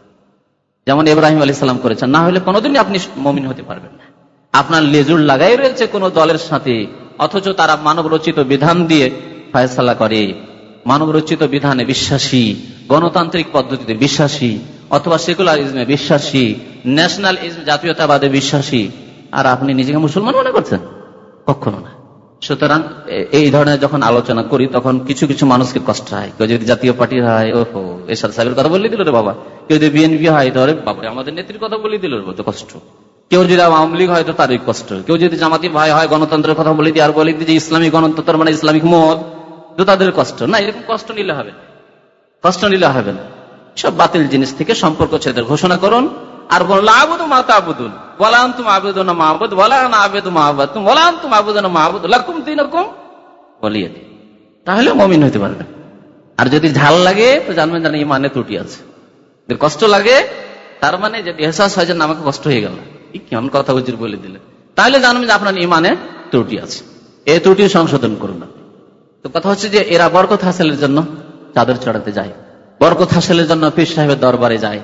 যেমন ইব্রাহিম আলী সাল্লাম করেছেন, না হলে কোনোদিনই আপনি মমিন হতে পারবেন না। আপনার লেজুর লাগাই রয়েছে কোন দলের সাথে, অথচ তারা মানব রচিত বিধান দিয়ে ফায়সালা করে। মানব রচিত বিধানে বিশ্বাসী, গণতান্ত্রিক পদ্ধতিতে বিশ্বাসী, অথবা সেকুলারিজমে বিশ্বাসী ন্যাশনাল জাতীয়তাবাদে বিশ্বাসী। আর আপনি নিজেকে মুসলমান মনে করছেন? কখনো না। সুতরাং এই ধরনের যখন আলোচনা করি, তখন কিছু কিছু মানুষকে কষ্ট হয়। কেউ যদি জাতীয় পার্টি হয়, ওহো এরশাদ সাহেবের কথা বলে দিল রে বাবা। কেউ যদি বিএনপি হয় তাহলে বাবা আমাদের নেত্রীর কথা বলে দিল তো কষ্ট। কেউ যদি আওয়ামী লীগ হয়, তো তারই কষ্ট। কেউ যদি জামাতি ভাই হয়, গণতন্ত্রের কথা বলে দিয়ে আর বলে দিয়ে যে ইসলামিক গণতন্ত্র মানে ইসলামিক মত, তো তাদের কষ্ট। না, এরকম কষ্ট নিলে হবে কষ্ট নিলে হবে না। সব বাতিল জিনিস থেকে সম্পর্ক ছেদের ঘোষণা করুন। আর বলল আবুদু মাতা আবুদুল বলান তুম আবেদন মাহবুদ বলা না আবেদ মাহবুদ তুমি বলান তুম আবেদন মাহবুদ লাকুম দিন বলিয়ে দিই। তাহলে মমিন হইতে পারবে। আর যদি ঝাল লাগে, তো জানবেন জানেন ইমানে ত্রুটি আছে। কষ্ট লাগে, তার মানে যে এহসাস হয় যে আমাকে কষ্ট হয়ে গেল। কেমন কথা হুজুর বলে দিলে? তাহলে জানবেন যে আপনার ইমানে ত্রুটি আছে। এই ত্রুটি সংশোধন করুন তো কথা হচ্ছে যে, এরা বরকত হাসেলের জন্য চাদর চড়াতে যায়। বরকত হাসেলের জন্য পীর সাহেবের দরবারে যায়।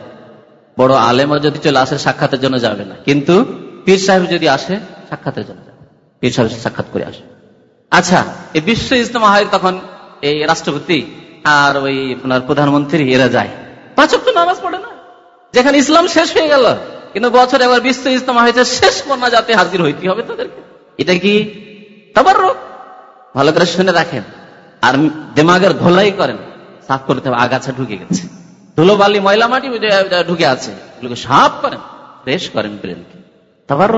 বড় আলেম যদি চলে আসে, সাক্ষাতের জন্য যাবে না। কিন্তু পীর সাহেব যদি আসে, সাক্ষাতের জন্য যাবে পীর সাহেব সাক্ষাৎ করে আসে আচ্ছা এই বিশ্ব ইজতেমা হয় তখন এই রাষ্ট্রপতি আর ওই আপনার প্রধানমন্ত্রী, এরা যায়। পাঁচক তো নামাজ পড়ে না। যেখানে ইসলাম শেষ হয়ে গেল, কিন্তু বছর এবার বিশ্ব ইজতেমা হয়েছে, শেষ কন্যা যাতে হাজির হইতে হবে তাদেরকে। এটা কি তাবার ভালো করে শুনে রাখেন। আর দেমাগের ঘোলাই করেন। সাফ করতে হবে, আগাছা ঢুকে গেছে। ধুলো বালি ময়লা মাটি ঢুকে আছে। সাফ করেন, ফ্রেশ করেন ব্রেনকে। তাবার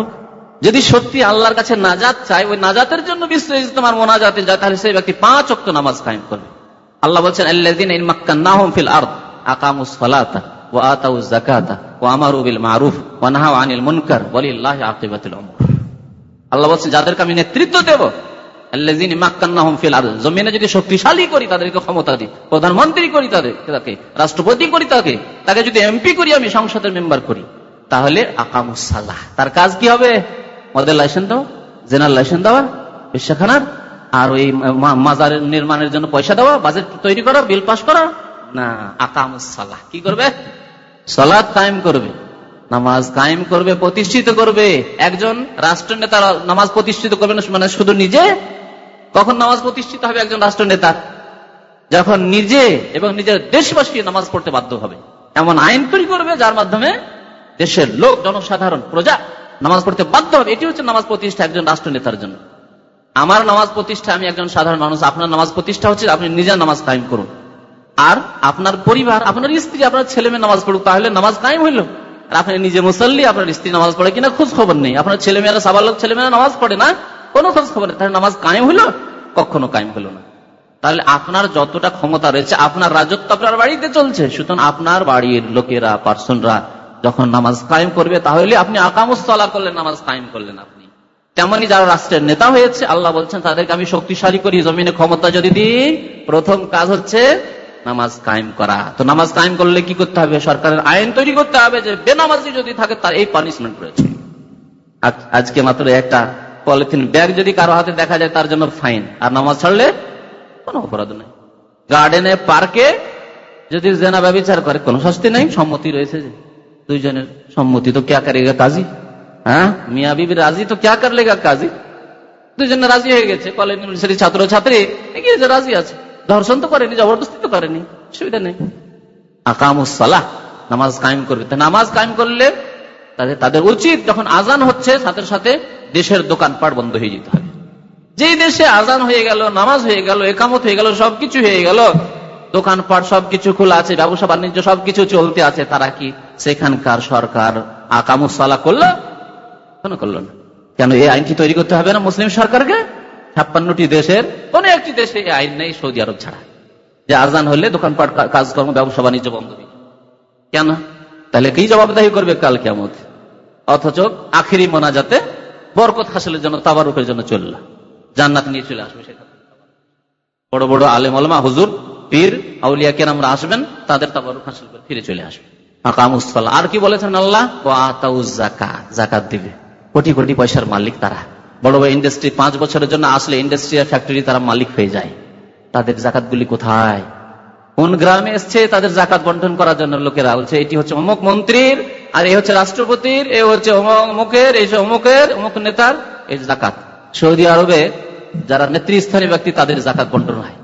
যদি সত্যি আল্লাহর কাছে নাজাত চাই, ওই নাজাতের জন্য ইজতেমার মোনাজাতে যায়, তাহলে সেই ব্যক্তি পাঁচ অক্ট নামাজ কায়েম করবে। আল্লাহ বলছেন মাক্কান্নাহুম ফিল আরদ, আকামুস সালাতা ওয়া আতাউজ যাকাতা ওয়া আমারু বিল মারুফ ওয়া নাহাউ আনিল মুনকার ওয়ালিল্লাহি আকিবাতুল উমুর। আল্লাহ বলছেন, যাদেরকে আমি নেতৃত্ব দেব জমিনে যদি শক্তিশালী করি, তাদেরকে ক্ষমতা দিই। প্রধানমন্ত্রী করি তাদের, তাকে, রাষ্ট্রপতি করি তাকে তাকে যদি এমপি করি, আমি সংসদের মেম্বার করি। তাহলে তার কাজ কি হবে? মদের লাইসেন্স লাইসেন্স দেওয়া? আর ওই মাজার নির্মাণের জন্য পয়সা দেওয়া? বাজেট তৈরি করা? বিল পাস করা? না আকাম কি করবে? সালাদ কায়েম করবে। নামাজ কায়েম করবে, প্রতিষ্ঠিত করবে। একজন রাষ্ট্র নেতা নামাজ প্রতিষ্ঠিত করবে না মানে শুধু নিজে? কখন নামাজ প্রতিষ্ঠিত হবে একজন রাষ্ট্র নেতার যখন নিজে এবং নিজের দেশবাসী নামাজ পড়তে বাধ্য হবে। এমন আইন তৈরি করবে যার মাধ্যমে দেশের লোক, জনসাধারণ, প্রজা নামাজ পড়তে বাধ্য হবে। এটি হচ্ছে নামাজ প্রতিষ্ঠা একজন রাষ্ট্র নেতার জন্য। আমার নামাজ প্রতিষ্ঠা, আমি একজন সাধারণ মানুষ, আপনার নামাজ প্রতিষ্ঠা হচ্ছে, আপনি নিজের নামাজ কায়েম করুন। আর আপনার পরিবার, আপনার স্ত্রী, আপনার ছেলে মেয়ে নামাজ পড়ুক, তাহলে নামাজ কায়েম হইল। আর আপনি নিজে মুসল্লি, আপনার স্ত্রী নামাজ পড়ে কিনা খোঁজ খবর নেই। আপনার ছেলে মেয়েরা সাবালক ছেলে মেয়েরা নামাজ পড়ে না। কোনো খোঁজ খবর নেই তাহলে নামাজ কায়েম হইল? কখনো কায়েম হলো না। তাহলে আপনার যতটা ক্ষমতা রয়েছে, আপনার রাজত্ব আপনার বাড়িতে চলছে। সুতরাং আপনার বাড়ির লোকেরা, পার্সনরা যখন নামাজ কায়েম করবে, তাহলে আপনি আকামুস্তলা করলেন, নামাজ কায়েম করলেন আপনি। তেমনি যারা রাষ্ট্রের নেতা হয়েছে, আল্লাহ বলছেন, তাদেরকে আমি শক্তিশালী করি, জমিনে ক্ষমতা যদি দিই, প্রথম কাজ হচ্ছে নামাজ কায়েম করা। তো নামাজ কায়েম করলে কি করতে হবে? সরকারের আইন তৈরি করতে হবে যে, বেনামাজি যদি থাকে, তার এই পানিশমেন্ট রয়েছে। আজকে মাত্র একটা পলিথিন ব্যাগ যদি কারও হাতে দেখা যায়, তার জন্য ফাইন আর নামাজ ছাড়লে কোনো অপরাধ নেই। গার্ডেনে পার্কে যদি জেনা ব্যবচার করে, কোনো শাস্তি নেই, সম্মতি রয়েছে যে দুইজনের সম্মতি। তো ক্যা করেগা কাজী? হ্যাঁ? মিয়া বিবি রাজি, তো ক্যা কর লেগা কাজী? দুজনে রাজি হয়ে গেছে, কলেজ ইউনিভার্সিটি ছাত্র ছাত্রী গিয়েছে রাজি আছে। ধর্ষণ তো করেনি, জবরদস্তি তো করেনি, সুবিধা নেই। আকামুসালাহ নামাজ কায়েম করবে। নামাজ কায়েম করলে তাদের তাদের উচিত যখন আজান হচ্ছে, সাথে সাথে দেশের দোকানপাট বন্ধ হয়ে যেতে হবে। যেই দেশে আজান হয়ে গেল, নামাজ হয়ে গেল, একামত হয়ে গেল, সবকিছু হয়ে গেল, দোকানপাট সবকিছু খোলা আছে, ব্যবসা বাণিজ্য সবকিছু চলতে আছে, তারা কি সেখানকার সরকার আকামুসালা করল? কেন করল না। কেন এই আইনটি তৈরি করতে হবে না মুসলিম সরকারকে? ছাপ্পান্নটি দেশের, কোন একটি দেশে এই আইন নেই সৌদি আরব ছাড়া। যে আজান হলে দোকানপাট কাজকর্ম, ব্যবসা বাণিজ্য বন্ধ কেন? তাহলে কি জবাবদাহি করবে কাল কেমন অথচ আখিরি মোনাজাতে বরকত হাসিলের জন্য তাবারুকের জন্য চলল। জান্নাত নিয়ে চলে আসবে সেটা বড় বড় আলেম আলমা হুজুর, পীর, আউলিয়া কেরামরা আসবেন, তাদের তাবারুক হাসিল করে ফিরে চলে আসবে। আর কি বলেছেন আল্লাহ? জাকাত জাকাত দিবে। কোটি কোটি পয়সার মালিক তারা। বড় বড় ইন্ডাস্ট্রি পাঁচ বছরের জন্য আসলে ইন্ডাস্ট্রি আর ফ্যাক্টরি তারা মালিক হয়ে যায়। তাদের জাকাতগুলি কোথায়? কোন গ্রামে এসছে তাদের জাকাত বন্টন করার জন্য লোকেরা বলছে, এটি হচ্ছে অমুক মন্ত্রীর আর এই হচ্ছে রাষ্ট্রপতির এ হচ্ছে অমুকের এই অমুকের অমুক নেতার, এই জাকাত। সৌদি আরবে যারা নেতৃস্থানীয় ব্যক্তি, তাদের জাকাত বন্টন হয়।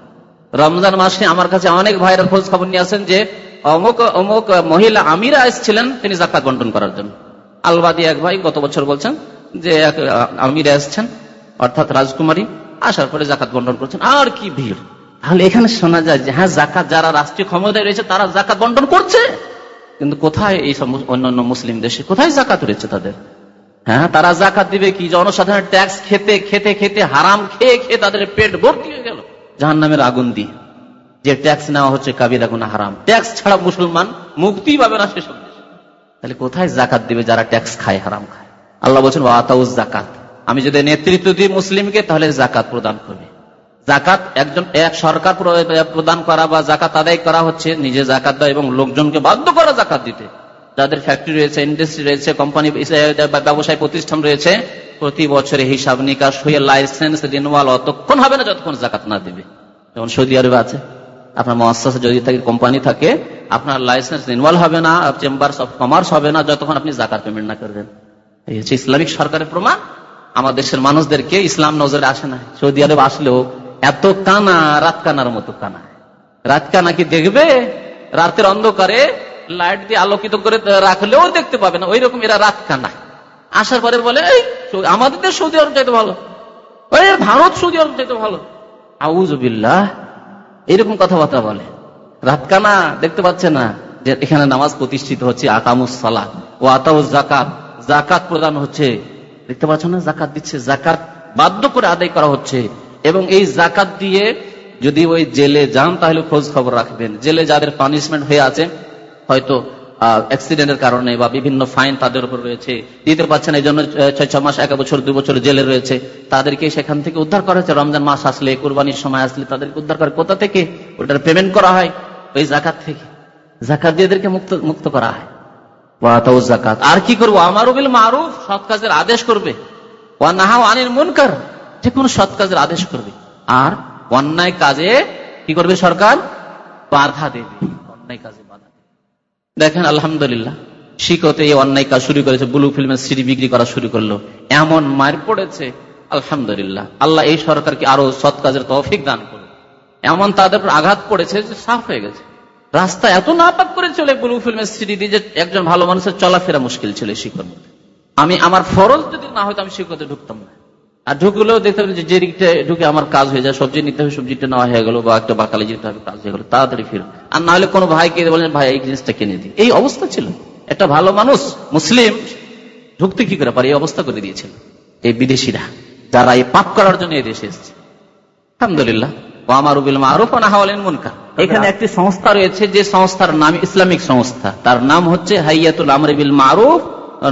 রমজান মাসে আমার কাছে অনেক ভাইরা খোঁজ খবর নিয়ে আসেন যে, অমুক অমুক মহিলা আমিরা এসেছিলেন, তিনি জাকাত বন্টন করার জন্য। আলবাদি এক ভাই গত বছর বলছেন যে, এক, আমিরা এসছেন, অর্থাৎ রাজকুমারী, আসার পরে জাকাত বন্টন করছেন। আর কি ভিড়। তাহলে এখানে শোনা যায় যে হ্যাঁ জাকাত যারা রাষ্ট্রীয় ক্ষমতায় রয়েছে, তারা জাকাত বন্টন করছে? কিন্তু কোথায় এই সব অন্যান্য মুসলিম দেশে? কোথায় জাকাত রয়েছে তাদের? হ্যাঁ তারা জাকাত দিবে কি? জনসাধারণ ট্যাক্স খেতে খেতে খেতে, হারাম খেয়ে খেয়ে তাদের পেট ভর্তি হয়ে গেল। জাহান নামের আগুন দিয়ে। যে ট্যাক্স নেওয়া হচ্ছে কাবিরা গুনা হারাম। ট্যাক্স ছাড়া মুসলমান মুক্তি পাবে না সেসব তাহলে কোথায় জাকাত দিবে যারা ট্যাক্স খায়, হারাম খায়? আল্লাহ বলছেন ওয়াতাউজ জাকাত। আমি যদি নেতৃত্ব দিই মুসলিমকে, তাহলে জাকাত প্রদান করবে। জাকাত একজন, এক সরকার প্রদান করা বা জাকাত আদায় করা হচ্ছে, নিজে জাকাত দেয় এবং লোকজনকে বাধ্য করা জাকাত দিতে। যাদের ফ্যাক্টরি রয়েছে ইন্ডাস্ট্রি রয়েছে কোম্পানি ব্যবসায় প্রতিষ্ঠান রয়েছে, প্রতি বছরে হিসাব নিকাশ হয়ে লাইসেন্স রিনওয়াল অতক্ষণ হবে না যতক্ষণ জাকাত না দিবে। যেমন সৌদি আরবে আছে। আপনার মহাসাসে যদি থাকে কোম্পানি থাকে, আপনার লাইসেন্স রিনওয়াল হবে না চেম্বার অফ কমার্স হবে না, যতক্ষণ আপনি জাকাত পেমেন্ট না করবেন। এই হচ্ছে ইসলামিক সরকারের প্রমাণ। আমার দেশের মানুষদেরকে ইসলাম নজরে আসে না। সৌদি আরব আসলেও এত কানা রাত কানার মতো কানা। রাত কানা কি দেখবে? রাতের অন্ধকারে লাইট দিয়ে আলোকিত করে রাখলেও দেখতে পাবে না। ওই রকম এরা রাত কানা আসার পরে বলে, এই আমাদের দেশ সৌদি আরব চাইতে ভালো। ভারত সৌদি আরব চাইতে ভালো। আউজবিল্লাহ এরকম কথাবার্তা বলে। রাতকানা দেখতে পাচ্ছে না যে এখানে নামাজ প্রতিষ্ঠিত হচ্ছে, আকামুস সালাত ও আতাউস জাকাত জাকাত প্রদান হচ্ছে। দেখতে পাচ্ছ না? জাকাত দিচ্ছে। জাকাত বাধ্য করে আদায় করা হচ্ছে। এবং এই জাকাত দিয়ে যদি ওই জেলে যান, তাহলে খোঁজ খবর রাখবেন। জেলে যাদের পানিশমেন্ট হয়ে আছে, হয়তো অ্যাক্সিডেন্টের কারণে বা বিভিন্ন ফাইন তাদের উপর রয়েছে, দিতে পারছেন এই জন্য ছয় ছ মাস, এক বছর, দুই বছর জেলে রয়েছে, তাদেরকে সেখান থেকে উদ্ধার করা হয়েছে। রমজান মাস আসলে, কোরবানির সময় আসলে তাদেরকে উদ্ধার করে কোথা থেকে? ওটার পেমেন্ট করা হয় ওই জাকাত থেকে। জাকাত দিয়ে এদেরকে মুক্ত মুক্ত করা হয়। আর কি করব? আমার মারুফ, সৎ কাজের আদেশ করবে। যে কোনো সৎ কাজের আদেশ করবে। আর অন্যায় কাজে কি করবে সরকার? বাধা দেবে। অন্যায় কাজে বাধা দেখেন, আলহামদুলিল্লাহ, শিকতে এই অন্যায় কাজ শুরু করেছে। ব্লু ফিল্মের সিডি বিক্রি করা শুরু করল। এমন মার পড়েছে, আলহামদুলিল্লাহ। আল্লাহ এই সরকারকে আরও সৎ কাজের তৌফিক দান করুন এমন তাদের আঘাত পড়েছে যে সাফ হয়ে গেছে। রাস্তা এত নাপাক করে চলে ব্লু ফিল্মের সিডি দিয়ে যে একজন ভালো মানুষের চলাফেরা মুশকিল ছিল শিকর আমি, আমার ফরজ যদি না হয়তো আমি শিকতে ঢুকতাম না। আর ঢুকলেও দেখতে হবে যে দিকটা ঢুকে আমার কাজ হয়ে যায় সবজি নিতে হবে সবজিটা নেওয়া হয়ে গেল বা একটা বাকালে যেতে হবে কাজ হয়ে গেল তাড়াতাড়ি ফির। আর না হলে কোনো ভাইকে বলেন ভাই এই জিনিসটা কিনে দিই। এই অবস্থা ছিল। একটা ভালো মানুষ মুসলিম ঢুকতে কি করে পারে? এই অবস্থা করে দিয়েছিল। এই বিদেশিরা যারা এই পাপ করার জন্য এই দেশে এসছে। আলহামদুলিল্লাহ। এখানে একটি সংস্থা রয়েছে যে সংস্থার নাম ইসলামিক সংস্থা। তার নাম হচ্ছে হাইয়াতুল আমরিবিল মারুফ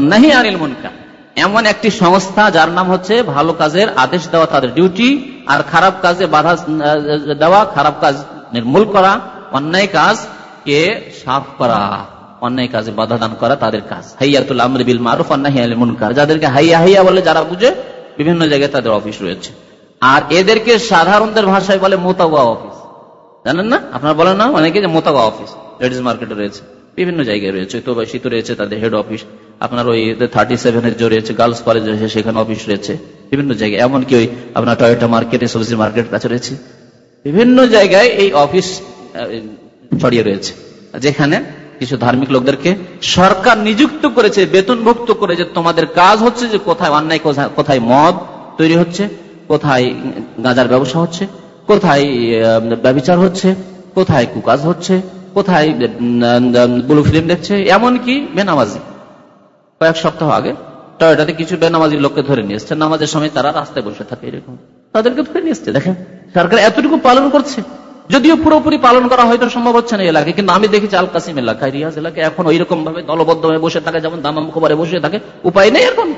নাহি আনিল মুনকার। এমন একটি সংস্থা যার নাম হচ্ছে ভালো কাজের আদেশ দেওয়া তাদের ডিউটি আর খারাপ কাজে বাধা দেওয়া, খারাপ কাজ নির্মূল করা, অন্যায় কাজ কে সাফ করা, অন্যায় কাজে বাধা দান করা তাদের কাজ। হাইয়াতুল আমরিবিল মারুফ মুনকার। যাদেরকে হাইয়া হাইয়া বলে যারা বুঝে, বিভিন্ন জায়গায় তাদের অফিস রয়েছে। আর এদেরকে সাধারণদের ভাষায় বলে মোতাবা অফিস। জানেন না? আপনারা বলেন না? অনেকে যে মোতাবা অফিস, লেডিস মার্কেটে রয়েছে, বিভিন্ন জায়গায় রয়েছে তোবাসিত রয়েছে, তাদের হেড অফিস আপনার ওই থার্টি সেভেনের যে রয়েছে গার্লস কলেজ রয়েছে, সেখানে অফিস রয়েছে, বিভিন্ন জায়গায়। এমনকি ওই আপনার টয়টা মার্কেটে সবজি মার্কেট কাছে রয়েছে। বিভিন্ন জায়গায় এই অফিস ছড়িয়ে রয়েছে। যেখানে কিছু ধার্মিক লোকদেরকে সরকার নিযুক্ত করেছে, বেতনভুক্ত করে যে তোমাদের কাজ হচ্ছে যে কোথায় অন্যায়, কোথায় মদ তৈরি হচ্ছে, কোথায় গাঁজার ব্যবসা হচ্ছে, কোথায় ব্যবচার হচ্ছে, কোথায় কুকাজ হচ্ছে, কোথায় ব্লু ফিল্ম দেখছে, এমনকি বেনামাজি। কয়েক সপ্তাহ আগে টয়টাতে কিছু বেনামাজি লোককে ধরে নিয়ে এসছে। নামাজের সময় তারা রাস্তায় বসে থাকে এরকম। তাদেরকে ধরে নিয়ে এসছে, দেখেন। সরকার এতটুকু পালন করছে। যদিও পুরোপুরি পালন করা হয়তো সম্ভব হচ্ছে না এলাকায়, কিন্তু আমি দেখেছি আল কাসিম এলাকায়, রিয়াজ এলাকায়, এখন ওই রকম ভাবে দলবদ্ধ হয়ে বসে থাকে, যেমন দামাম খবরে বসে থাকে, উপায় নেই এখন।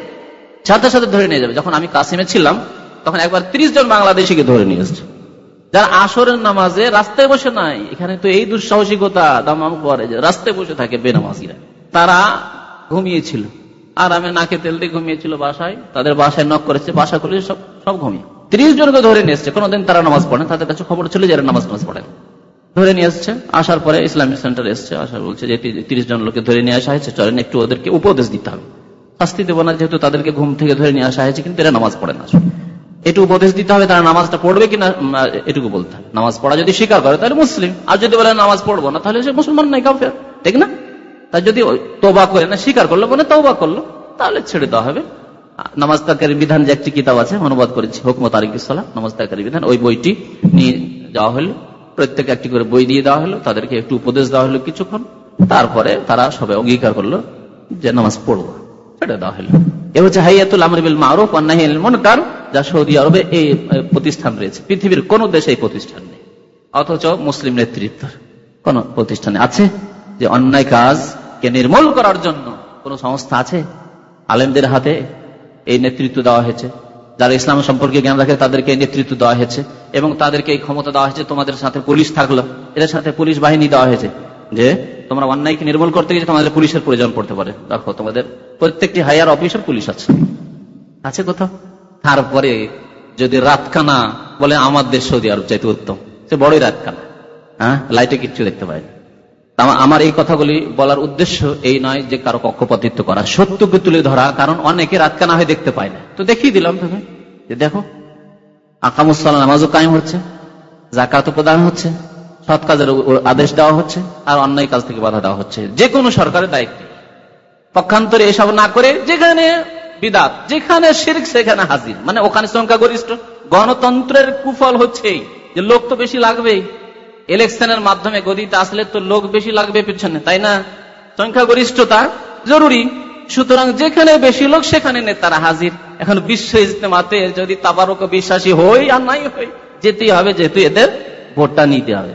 সাথে সাথে ধরে নিয়ে যাবে। যখন আমি কাসিমে ছিলাম, তখন একবার ত্রিশ জন বাংলাদেশিকে ধরে নিয়ে এসছে। যারা আসরের নামাজে রাস্তায় বসে নাই, এখানে তো এই দুঃসাহসিকতা দামাম যে রাস্তায় বসে থাকে বেনামাজিরা তারা ঘুমিয়েছিল। আর আমি নাকে তেল দিয়ে ঘুমিয়েছিল বাসায়, তাদের বাসায় নক করেছে, বাসা করে সব সব ঘুমিয়ে। ত্রিশ জনকে ধরে নিয়ে এসছে, কোনোদিন তারা নামাজ পড়ে তাদের কাছে খবর ছিল যারা নামাজ নামাজ পড়ে ধরে নিয়ে এসছে, আসার পরে ইসলামিক সেন্টার এসছে, আসার বলছে যে তিরিশ জন লোকে ধরে নিয়ে আসা হয়েছে, চলেন একটু ওদেরকে উপদেশ দিতে হবে। শাস্তি দেবো না, যেহেতু তাদেরকে ঘুম থেকে ধরে নিয়ে আসা হয়েছে, কিন্তু এরা নামাজ পড়ে না। একটু উপদেশ দিতে হবে, তারা নামাজটা পড়বে কিনা এটুকু বলতে নামাজ পড়া যদি স্বীকার করে, তাহলে মুসলিম। আর যদি বলে নামাজ পড়ব না, তাহলে সে মুসলমান নাই কাউকে ঠিক না? তাই যদি তোবা করে না, স্বীকার করল মানে তৌবা করল, তাহলে ছেড়ে দেওয়া হবে। নামাজ তাকারি বিধান যে একটি কিতাব আছে, অনুবাদ করেছি, হুকমত আরিকুসাল্লাহ নামাজ তাকারি বিধান, ওই বইটি নিয়ে যাওয়া হলো। প্রত্যেকে একটি করে বই দিয়ে দেওয়া হলো, তাদেরকে একটু উপদেশ দেওয়া হলো কিছুক্ষণ, তারপরে তারা সবাই অঙ্গীকার করল যে নামাজ পড়ব, ছেড়ে দেওয়া হলো। এ হচ্ছে হাইয়াতুল আমরিবিল মারুফ অন্যাহিল মনকার, যা সৌদি আরবে এই প্রতিষ্ঠান রয়েছে। পৃথিবীর কোন দেশে এই প্রতিষ্ঠান নেই, অথচ মুসলিম নেতৃত্ব কোন প্রতিষ্ঠানে আছে। যে অন্যায় কাজকে নির্মূল করার জন্য কোন সংস্থা আছে? আলেমদের হাতে এই নেতৃত্ব দেওয়া হয়েছে। যারা ইসলাম সম্পর্কে জ্ঞান রাখে, তাদেরকে নেতৃত্ব দেওয়া হয়েছে। এবং তাদেরকে এই ক্ষমতা দেওয়া হয়েছে, তোমাদের সাথে পুলিশ থাকল। এদের সাথে পুলিশ বাহিনী দেওয়া হয়েছে যে, তোমরা অন্যায়কে নির্মূল করতে গেছে তোমাদের পুলিশের প্রয়োজন পড়তে পারে। দেখো, তোমাদের প্রত্যেকটি হায়ার অফিসের পুলিশ আছে। আছে কোথাও? তারপরে যদি রাতকানা বলে আমার দেশ সৌদি আরব চাইতে উত্তম, সে বড়ই রাতকানা হ্যাঁ? লাইটে কিচ্ছু দেখতে পায় আমার এই কথাগুলি বলার উদ্দেশ্য এই নয় যে কারও পক্ষপাতিত্ব করা। সত্যকে তুলে ধরা, কারণ অনেকে রাতকানা হয়ে দেখতে পায় না। তো দেখিয়ে দিলাম তুমি যে দেখো আকামুসাল নামাজও কায়েম হচ্ছে জাকাত প্রদান হচ্ছে, সৎ কাজের আদেশ দেওয়া হচ্ছে, আর অন্যায় কাজ থেকে বাধা দেওয়া হচ্ছে। যে কোনো সরকারের দায়িত্ব। পক্ষান্তরে এসব না করে যেখানে বিদাত, যেখানে শির্ক, সেখানে হাজির। মানে ওখানে সংখ্যাগরিষ্ঠ। গণতন্ত্রের কুফল হচ্ছে যে লোক তো বেশি লাগবেই। ইলেকশনের মাধ্যমে গদিতে আসলে তো লোক বেশি লাগবে পেছনে, তাই না? সংখ্যাগরিষ্ঠতা জরুরি। সুতরাং যেখানে বেশি লোক, সেখানে নেতারা হাজির। এখন বিশ্ব ইজতেমাতে যদি তাবারক বিশ্বাসী হই আর নাই হই, যেতেই হবে যেহেতু এদের ভোটটা নিতে হবে।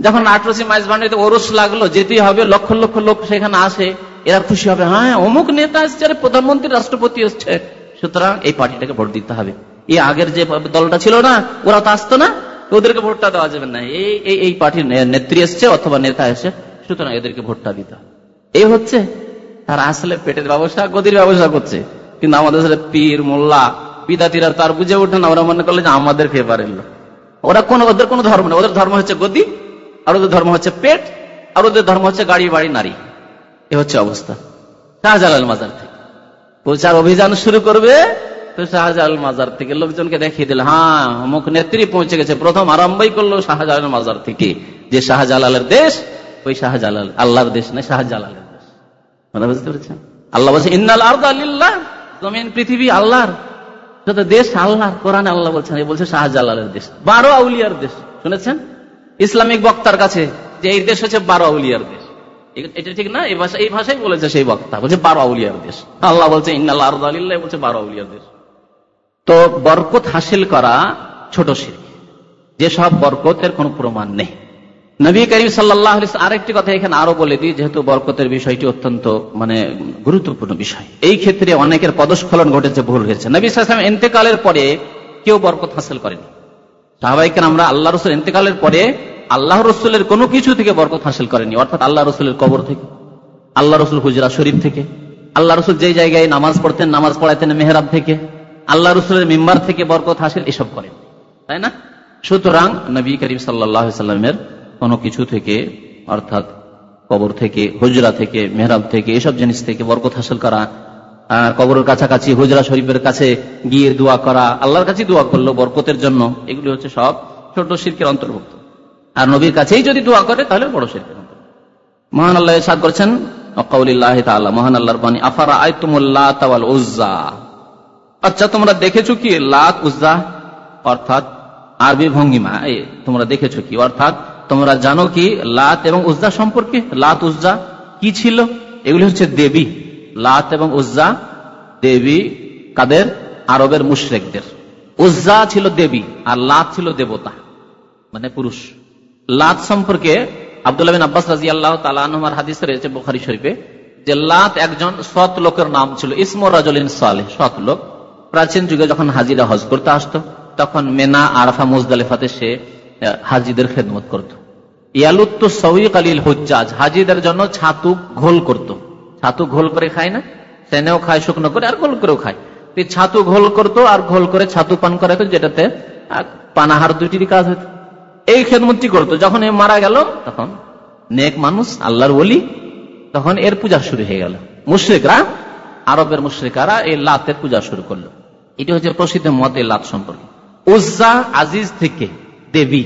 যখন আঠারোশি মাইজ ভান্ডারিতে ওরস লাগল, যেতেই হবে, লক্ষ লক্ষ লোক সেখানে আসে, এরা খুশি হবে হ্যাঁ অমুক নেতা এসছে, আরে প্রধানমন্ত্রী, রাষ্ট্রপতি এসছে। সুতরাং এই পার্টিটাকে ভোট দিতে হবে। এই আগের যে দলটা ছিল না, ওরা তো আসতো না। ওদেরকে ভোটটা দেওয়া যাবে না। এই এই পার্টির নেত্রী এসছে অথবা নেতা এসছে, সুতরাং এদেরকে ভোটটা দিতে এই হচ্ছে তারা আসলে পেটের ব্যবসা, গদির ব্যবসা করছে। কিন্তু আমাদের সাথে পীর, মোল্লা, বিদাতিরা তার বুঝে ওঠে না। ওরা মনে করলে যে আমাদের ফেভারের লোক। ওরা কোন, ওদের কোন ধর্ম নেই। ওদের ধর্ম হচ্ছে গদি, আর ওদের ধর্ম হচ্ছে পেট, আর ওদের ধর্ম হচ্ছে গাড়ি, বাড়ি, নারী। এ হচ্ছে অবস্থা। শাহজালাল মাজার থেকে। প্রচার অভিযান শুরু করবে তো শাহজালাল মাজার থেকে লোকজনকে দেখিয়ে দিল হ্যাঁ অমুক নেত্রী পৌঁছে গেছে, প্রথম আরম্ভই করল শাহজালাল মাজার থেকে। যে শাহজালালের দেশ, ওই শাহজালাল, আল্লাহর দেশ না শাহজালালের দেশ। মানে বুঝতে পেরেছেন? আল্লাহ বলছে, ইন্নাল আল্লাহ জমিন, পৃথিবী আল্লাহর। দেশ আল্লাহর, কোরআন আল্লাহ বলছেন বলছে শাহজালালের দেশ। বারো আউলিয়ার দেশ, শুনেছেন? ইসলামিক বক্তার কাছে, যে এই দেশ হচ্ছে বারো আউলিয়ার দেশ। এটা ঠিক না? এই ভাষা এই ভাষাই বলেছে সেই বক্তা, বলছে বারো আউলিয়ার দেশ। আল্লাহ বলছে, ইন্নাল আর্দ আলিল্লাহ বলছে বারো আউলিয়ার দেশ। তো বরকত হাসিল করা ছোট শিল্প যেসব বরকতের কোন প্রমাণ নেই। নবী করিম সাল্লাহ আরেকটি কথা এখানে আরও বলে দিই, যেহেতু বরকতের বিষয়টি অত্যন্ত মানে গুরুত্বপূর্ণ বিষয়। এই ক্ষেত্রে অনেকের পদস্খলন ঘটেছে, ভুল হয়েছে। নবী সালাম এতেকালের পরে কেউ বরকত হাসিল করেনি। সাহাবাইকেন আমরা আল্লাহ রসুল এতেকালের পরে আল্লাহ রসুলের কোনো কিছু থেকে বরকত হাসিল করেনি, অর্থাৎ আল্লাহ রসুলের কবর থেকে আল্লাহ রসুল হুজরা শরীফ থেকে আল্লাহ রসুল যে জায়গায় নামাজ পড়তেন, নামাজ পড়াইতেন মেহরাব থেকে আল্লাহ রসুলের মেম্বার থেকে বরকত হাসিল এসব করেন। তাই না? সুতরাং নবী করিম সাল্লামের কোনো কিছু থেকে, অর্থাৎ কবর থেকে, হুজরা থেকে, মেহরাব থেকে, এসব জিনিস থেকে বরকত হাসিল করা কবরের কাছাকাছি হুজরা শরীফের কাছে গিয়ে দোয়া করা, আল্লাহর কাছে দোয়া করল বরকতের জন্য, এগুলি হচ্ছে সব ছোট শিল্পের অন্তর্ভুক্ত। আর নবীর কাছেই যদি দোয়া করে, তাহলে বড় শিল্পের মহান আল্লাহ সাদ করেছেন মহান আল্লাহর বাণী আফারা আয়তুমুল্লাহ উজ্জা? আচ্ছা তোমরা দেখেছ কি? লাত, উজ্জা, অর্থাৎ আরবি ভঙ্গিমা। তোমরা দেখেছ কি? অর্থাৎ তোমরা জানো কি, লাত এবং উজ্জা সম্পর্কে? লাত, উজ্জা কি ছিল? এগুলি হচ্ছে দেবী। লাত এবং উজ্জা দেবী কাদের? আরবের মুশরেকদের। উজ্জা ছিল দেবী, আর লাত ছিল দেবতা মানে পুরুষ। লাত সম্পর্কে আব্দুল্লাহ বিন আব্বাস রাজি আল্লাহ তালানমার হাদিস রয়েছে বোখারি শরীফে যে লাত একজন সৎ লোকের নাম ছিল ইসমো রাজলিন সালে সৎ লোক। প্রাচীন যুগে যখন হাজিরা হজ করতে আসতো, তখন মেনা, আরফা, মুজদালিফাতে সে হাজিদের খেদমত করত। ইয়ালুত্ত সৌইক আলীল হজ্জাজ, হাজিদের জন্য ছাতু ঘোল করত। ছাতু ঘোল করে খায় না? সেনেও খায়, শুকনো করে, আর করেও খায়। ছাতু ঘোল করতো আর ঘোল করে ছাতু পান যেটাতে পানাহার দুটির কাজ এই খেদমতটি করতো। যখন এ মারা গেল, তখন নেক মানুষ, আল্লাহর বলি তখন এর পূজা শুরু হয়ে গেল। মুশ্রিকরা, আরবের মুশ্রিকারা এই লাতের পূজা শুরু করল। এটি হচ্ছে প্রসিদ্ধ মত লাত সম্পর্কে। উজ্জা আজিজ থেকে দেবী,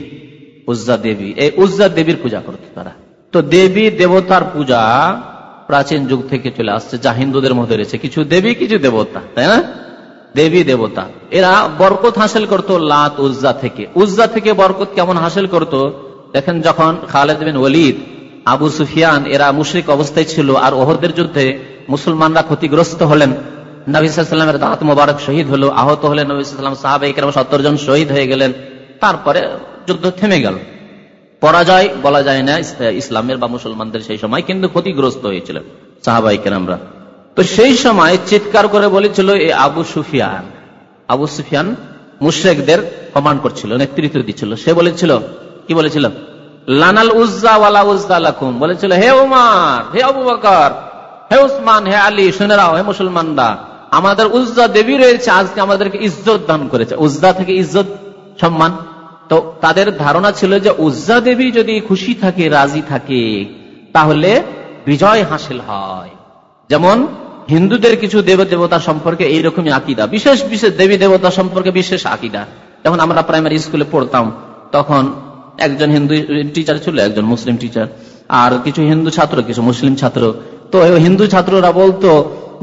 উজ্জা দেবী, এই উজ্জা দেবীর পূজা করতো তারা। তো দেবী দেবতার পূজা প্রাচীন যুগ থেকে চলে আসছে, যা হিন্দুদের মধ্যে রয়েছে। কিছু দেবী, কিছু দেবতা, তাই না? দেবী, দেবতা। এরা বরকত হাসিল করত লাত উজ্জা থেকে। উজ্জা থেকে বরকত কেমন হাসিল করত? দেখেন যখন খালেদ বিন ওলিদ আবু সুফিয়ান, এরা মুশরিক অবস্থায় ছিল আর ওহদের যুদ্ধে মুসলমানরা ক্ষতিগ্রস্ত হলেন নবীলামের দাঁত মোবারক শহীদ হলো, আহত হলেন নবীলাম সাহাবাহিক সত্তর জন শহীদ হয়ে গেলেন। তারপরে যুদ্ধ থেমে গেল। পরাজয় বলা যায় না ইসলামের বা মুসলমানদের সেই সময় কিন্তু ক্ষতিগ্রস্ত হয়েছিল সাহাবাহিকের আমরা তো সেই সময় চিৎকার করে বলেছিল, এ আবু সুফিয়ান। আবু সুফিয়ান মুশ্রেকদের কমান্ড করছিল, নেতৃত্ব দিচ্ছিল সে বলেছিল, কি বলেছিল? লানাল উজ্জা ওয়ালা উজ্জা লাকুম। বলেছিল, হে উমার, হে আবু বকর, হে উসমান, হে আলী, শুনে রাও হে মুসলমানরা। আমাদের উজ্জা দেবী রয়েছে, আজকে আমাদেরকে ইজ্জত দান করেছে। উজ্জা থেকে ইজ্জত সম্মান। তো তাদের ধারণা ছিল যে উজ্জা দেবী যদি খুশি থাকে, রাজি থাকে, তাহলে বিজয় হাসিল হয়। যেমন হিন্দুদের কিছু দেব দেবতা সম্পর্কে এইরকমই আকিদা। বিশেষ বিশেষ দেবী দেবতা সম্পর্কে বিশেষ আকিদা। যখন আমরা প্রাইমারি স্কুলে পড়তাম, তখন একজন হিন্দু টিচার ছিল, একজন মুসলিম টিচার আর কিছু হিন্দু ছাত্র, কিছু মুসলিম ছাত্র। তো হিন্দু ছাত্ররা বলতো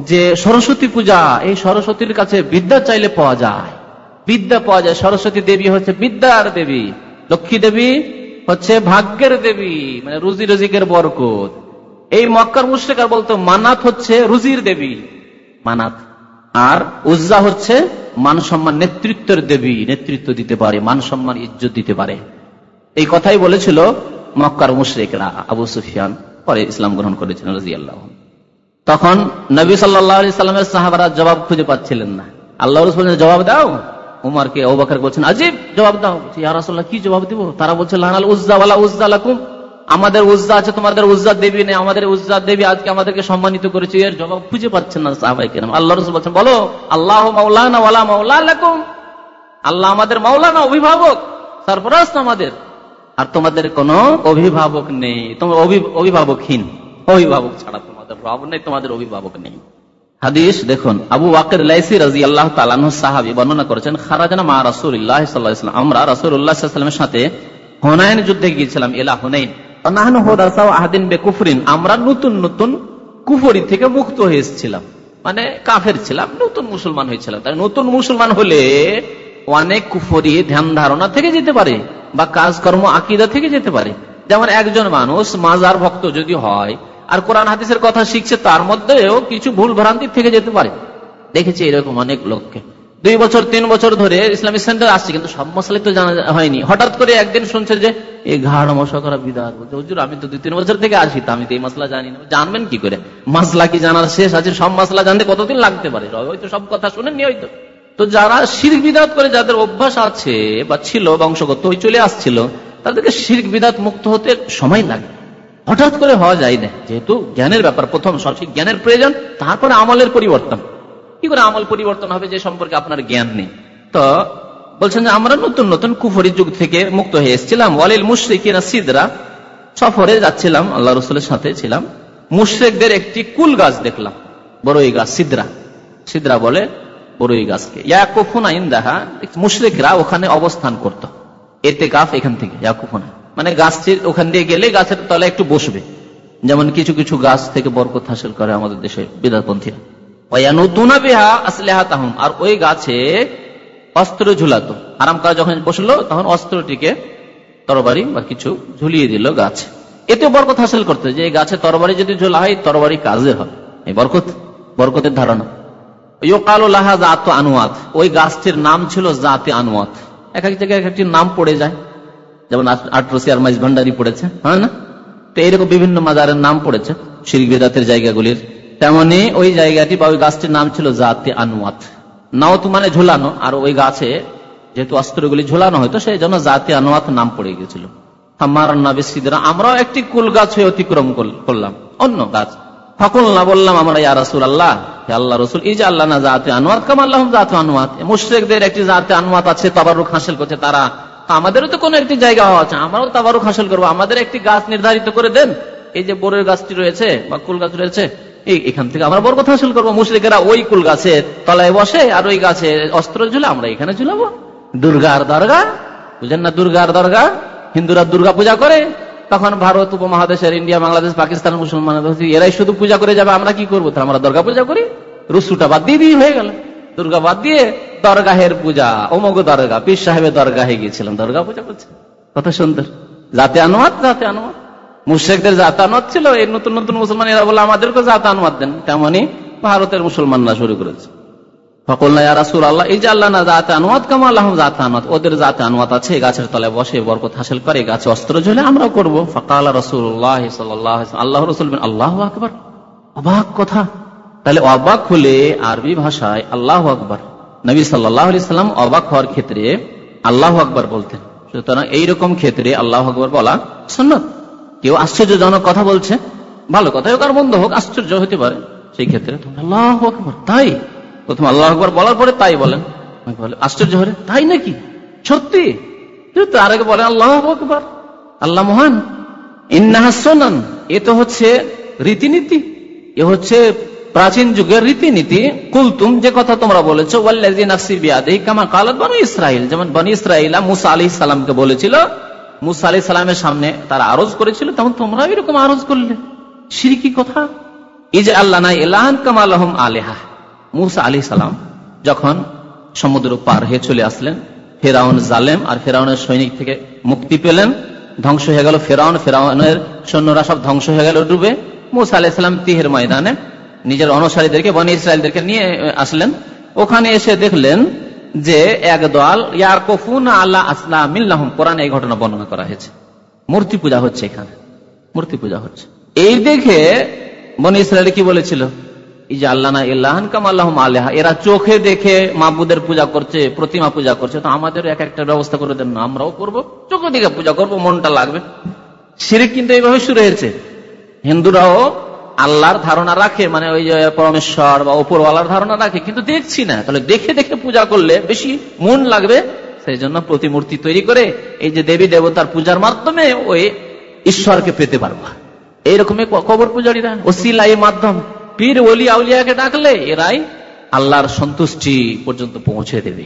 যে সরস্বতী পূজা, এই সরস্বতীর কাছে বিদ্যা চাইলে পাওয়া যায়। বিদ্যা পাওয়া যায়। সরস্বতী দেবী হচ্ছে বিদ্যার দেবী। লক্ষ্মী দেবী হচ্ছে ভাগ্যের দেবী মানে রুজি রজিকের বরকত। এই মক্কার মুশ্রিকার বলতো, মানাত হচ্ছে রুজির দেবী। মানাত। আর উজ্জা হচ্ছে মান সম্মান নেতৃত্বের দেবী, নেতৃত্ব দিতে পারে, মান সম্মান, ইজ্জত দিতে পারে। এই কথাই বলেছিল মক্কার মুশ্রিকরা। আবু সুফিয়ান পরে ইসলাম গ্রহণ করেছিলেন রাজি আল্লাহ তখন নবী সাল্লাহ সাল্লামের সাহাবারা জবাব খুঁজে পাচ্ছিলেন না। আল্লাহ রসুল জবাব দাও। উমারকে অবাকার বলছেন, আজিব, জবাব দাও। ইয়ারাসল্লাহ কি জবাব দিব? তারা বলছে লাহাল উজ্জাওয়ালা উজ্জা লাকুম। আমাদের উজ্জা আছে, তোমাদের উজ্জা দেবী নেই। আমাদের উজ্জা দেবী আজকে আমাদেরকে সম্মানিত করেছে। এর জবাব খুঁজে পাচ্ছেন না সাহাবাই কেন আল্লাহ রসুল বলছেন, বলো, আল্লাহ মাওলানা ওয়ালা মাওলা লাকুম। আল্লাহ আমাদের মাওলানা, অভিভাবক সরফরাজ আমাদের। আর তোমাদের কোনো অভিভাবক নেই। তোমার অভিভাবকহীন। অভিভাবক ছাড়া তোমাদের নেই, তোমাদের অভিভাবক নেই। হাদিস, দেখুন, আবু ওয়াকের লাইসি রাজি আল্লাহ সাহাবি বর্ণনা করেছেন, খারাজানা মা রাসুল্লাহ সাল্লাহাম আমরা রাসুল্লাহামের সাথে হোনায়ন যুদ্ধে গিয়েছিলাম এলা হোনাইন। আমরা নতুন নতুন কুফরি থেকে মুক্ত হয়ে এসেছিলাম। মানে কাফের ছিলাম, নতুন মুসলমান হয়েছিলাম। তাই নতুন মুসলমান হলে অনেক কুফরি, ধ্যান ধারণা থেকে যেতে পারে, বা কাজকর্ম, আকিদা থেকে যেতে পারে। যেমন একজন মানুষ মাজার ভক্ত যদি হয় আর কোরআন হাদিসের কথা শিখছে, তার মধ্যেও কিছু ভুল ভ্রান্তি থেকে যেতে পারে। দেখেছি এরকম অনেক লোককে। দুই বছর, তিন বছর ধরে ইসলামিক সেন্টার আসছে, কিন্তু সব মশলাই তো জানা হয়নি। হঠাৎ করে একদিন শুনছে যে এই ঘাড় মশা করা হুজুর, আমি তো দুই, তিন বছর থেকে আসি, তো আমি তো এই মশলা জানি না। জানবেন কি করে? মাসলা কি জানার শেষ আছে? সব মশলা জানতে কতদিন লাগতে পারে? হয়তো সব কথা শুনেননি হয়তো। তো যারা শির বিদাত করে, যাদের অভ্যাস আছে বা ছিল, বংশগত, ওই চলে আসছিল, তাদেরকে শির বিদাত মুক্ত হতে সময় লাগে। হঠাৎ করে হওয়া যায় না। যেহেতু জ্ঞানের ব্যাপার, প্রথম সঠিক জ্ঞানের প্রয়োজন, তারপরে আমলের পরিবর্তন। কি করে আমল পরিবর্তন হবে যে সম্পর্কে আপনার জ্ঞান নেই? তো বলছেন যে, আমরা নতুন নতুন কুফরি যুগ থেকে মুক্ত হয়ে এসেছিলাম। ওয়ালিল মুশ্রিকিনা সিদরা। সফরে যাচ্ছিলাম, আল্লাহ রসুলের সাথে ছিলাম। মুশ্রেকদের একটি কুল গাছ দেখলাম বড়ই গাছ, সিদরা। সিদরা বলে বড়ই গাছকে। ইয়াকুফুনা ইন্দাহা, মুশ্রিকরা ওখানে অবস্থান করত। এতে গাছ এখান থেকে, ইয়াকুফুনা। মানে গাছটির ওখান দিয়ে গেলে গাছের তলে একটু বসবে। যেমন কিছু কিছু গাছ থেকে বরকত হাসিল করে আমাদের দেশে বিদাতপন্থীরা আর ওই গাছে অস্ত্র ঝুলাতো। আরাম করা যখন বসল, তখন অস্ত্রটিকে তরবারি বা কিছু ঝুলিয়ে দিল গাছ। এতে বরকত হাসিল করতে যে গাছে তরবারি যদি ঝোলা হয়, তরবারি কাজের হবে। বরকত, বরকতের ধারণা। ওই গাছটির নাম ছিল জাতি আনুয়াত এক এক জায়গায় এক একটি নাম পড়ে যায়। যেমন আটরসিয়ার মাইজ ভান্ডারি পড়েছে হ্যাঁ না? তো এইরকম বিভিন্ন মাজারের নাম পড়েছে, শিরিক বেদাতের জায়গাগুলির। তেমনি ওই জায়গাটি বা ওই গাছটির নাম ছিল জাতে আনুয়াত নাওত মানে ঝুলানো, আর ওই গাছে যেহেতু অস্ত্রগুলি ঝুলানো হয়তো সেই জন্য জাতে আনুয়াত নাম পড়ে গেছিল আমরাও একটি কুল গাছ হয়ে অতিক্রম করলাম, অন্য গাছ। ফকুল্লা বললাম আমরা, ইয়া রসুল আল্লাহ আল্লাহ রসুল যে আল্লাহ না জাতে আনুয়াত কাম আল্লাহ জাতে আনুয়াত মুশ্রেকদের একটি জাতে আনুয়াত আছে তবারুক হাসিল করছে তারা। আমাদেরও তো কোন একটি জায়গা হওয়া আছে, আমরাও তাবারুক হাসিল করব। আমাদের একটি গাছ নির্ধারিত করে দেন, এই যে বোরের গাছটি রয়েছে বা কুল গাছ রয়েছে এখান থেকে আমরা বরকত হাসিল করব। মুশ্রিকেরা ওই কুল গাছে তলায় বসে আর ওই গাছে অস্ত্র ঝুলে আমরা এখানে ঝুলাবো। দুর্গার দরগা বুঝেন না দুর্গার দরগা হিন্দুরা দুর্গা পূজা করে, তখন ভারত উপমহাদেশের ইন্ডিয়া, বাংলাদেশ, পাকিস্তান, মুসলমান, এরাই শুধু পূজা করে যাবে, আমরা কি করব? আমরা দুর্গা পূজা করি। রুসুটা বাদ দিয়ে দিয়ে হয়ে গেল। দুর্গা বাদ দিয়ে দরগাহের পূজা অমগ দরগা, পীর সাহেবের দরগাহে গিয়েছিলাম। দরগা পূজা করছে। কত সুন্দর। যাতে আনুয়াত যাতে আনুয়াত। মুশেকদের জাতানুয়াদ ছিল, এই নতুন নতুন মুসলমান এরা বলে আমাদেরকে জাতানুয়াদ দেন। তেমনি ভারতের মুসলমানরা শুরু করেছে। এই যে আল্লাহ জাতে জাতে জাতে ফকাল রসুল্লাহ আল্লাহ রসুল আল্লাহ আকবর। অবাক কথা। তাহলে অবাক হলে আরবি ভাষায় আল্লাহ আকবর। নবী সাল্লাম অবাক হওয়ার ক্ষেত্রে আল্লাহ আকবর বলতেন। সুতরাং এইরকম ক্ষেত্রে আল্লাহ আকবর বলা সন্ন্যত কেউ আশ্চর্যজনক কথা বলছে, ভালো কথা হোক আর মন্দ হোক, আশ্চর্য হতে পারে। সেই ক্ষেত্রে আল্লাহ আকবর, তাই? প্রথম আল্লাহ আকবর বলার পরে তাই বলেন। আশ্চর্য হলে তাই নাকি? সত্যি? তার আগে বলেন আল্লাহ আকবর। আল্লাহ মহান। ইন্নাহাসনান এ তো হচ্ছে রীতিনীতি। এ হচ্ছে প্রাচীন যুগের রীতিনীতি, কুলতুম, যে কথা তোমরা বলেছ বানু ইসরাইল যেমন বানু ইসরাইলা মুসা আলি সালামকে বলেছিল, মুসা আলি সালামের সামনে তারা আরজ করেছিল, তখন তোমরা এরকম আরজ করলে। সিরিকি কথা? ইজ আল্লাহ এলাহান কামালহম আলেহা। মুসা আলী সালাম যখন সমুদ্র পার হয়ে চলে আসলেন, ফেরাউন জালেম আর ফেরাউনের সৈনিক থেকে মুক্তি পেলেন, ধ্বংস হয়ে গেল ফেরাউন, ফেরাউনের সৈন্যরা সব ধ্বংস হয়ে গেল ডুবে। মুসা আলাহিসাম তিহের ময়দানে নিজের অনুসারীদেরকে, বনি ইসরায়েলদেরকে নিয়ে আসলেন। ওখানে এসে দেখলেন যে এক দল ইয়ার কফুন আল্লাহ আসলাম কোরআন এই ঘটনা বর্ণনা করা হয়েছে। মূর্তি পূজা হচ্ছে এখানে। মূর্তি পূজা হচ্ছে। এই দেখে বনি ইসরায়েল কি বলেছিল? এরা চোখে দেখে মাবুদের পূজা করছে, প্রতিমা পূজা করছে। তো আমাদের এক একটা ব্যবস্থা করে দেন। আমরাও করব, চোখে দেখে পূজা করব, মনটা লাগবে। সিরিক কিন্তু এইভাবে শুরু হয়েছে। হিন্দুরাও আল্লাহর ধারণা রাখে মানে ওই যে পরমেশ্বর বা ওপরওয়ালার ধারণা রাখে, কিন্তু দেখছি না। তাহলে দেখে দেখে পূজা করলে বেশি মন লাগবে, সেই জন্য প্রতিমূর্তি তৈরি করে এই যে দেবী দেবতার পূজার মাধ্যমে ওই ঈশ্বরকে পেতে পারব। এইরকমই কবর পূজারীরা, ওসিলাই মাধ্যম। পীর ওলি আউলিয়াকে ডাকলে এরাই আল্লাহর সন্তুষ্টি পর্যন্ত পৌঁছে দেবে।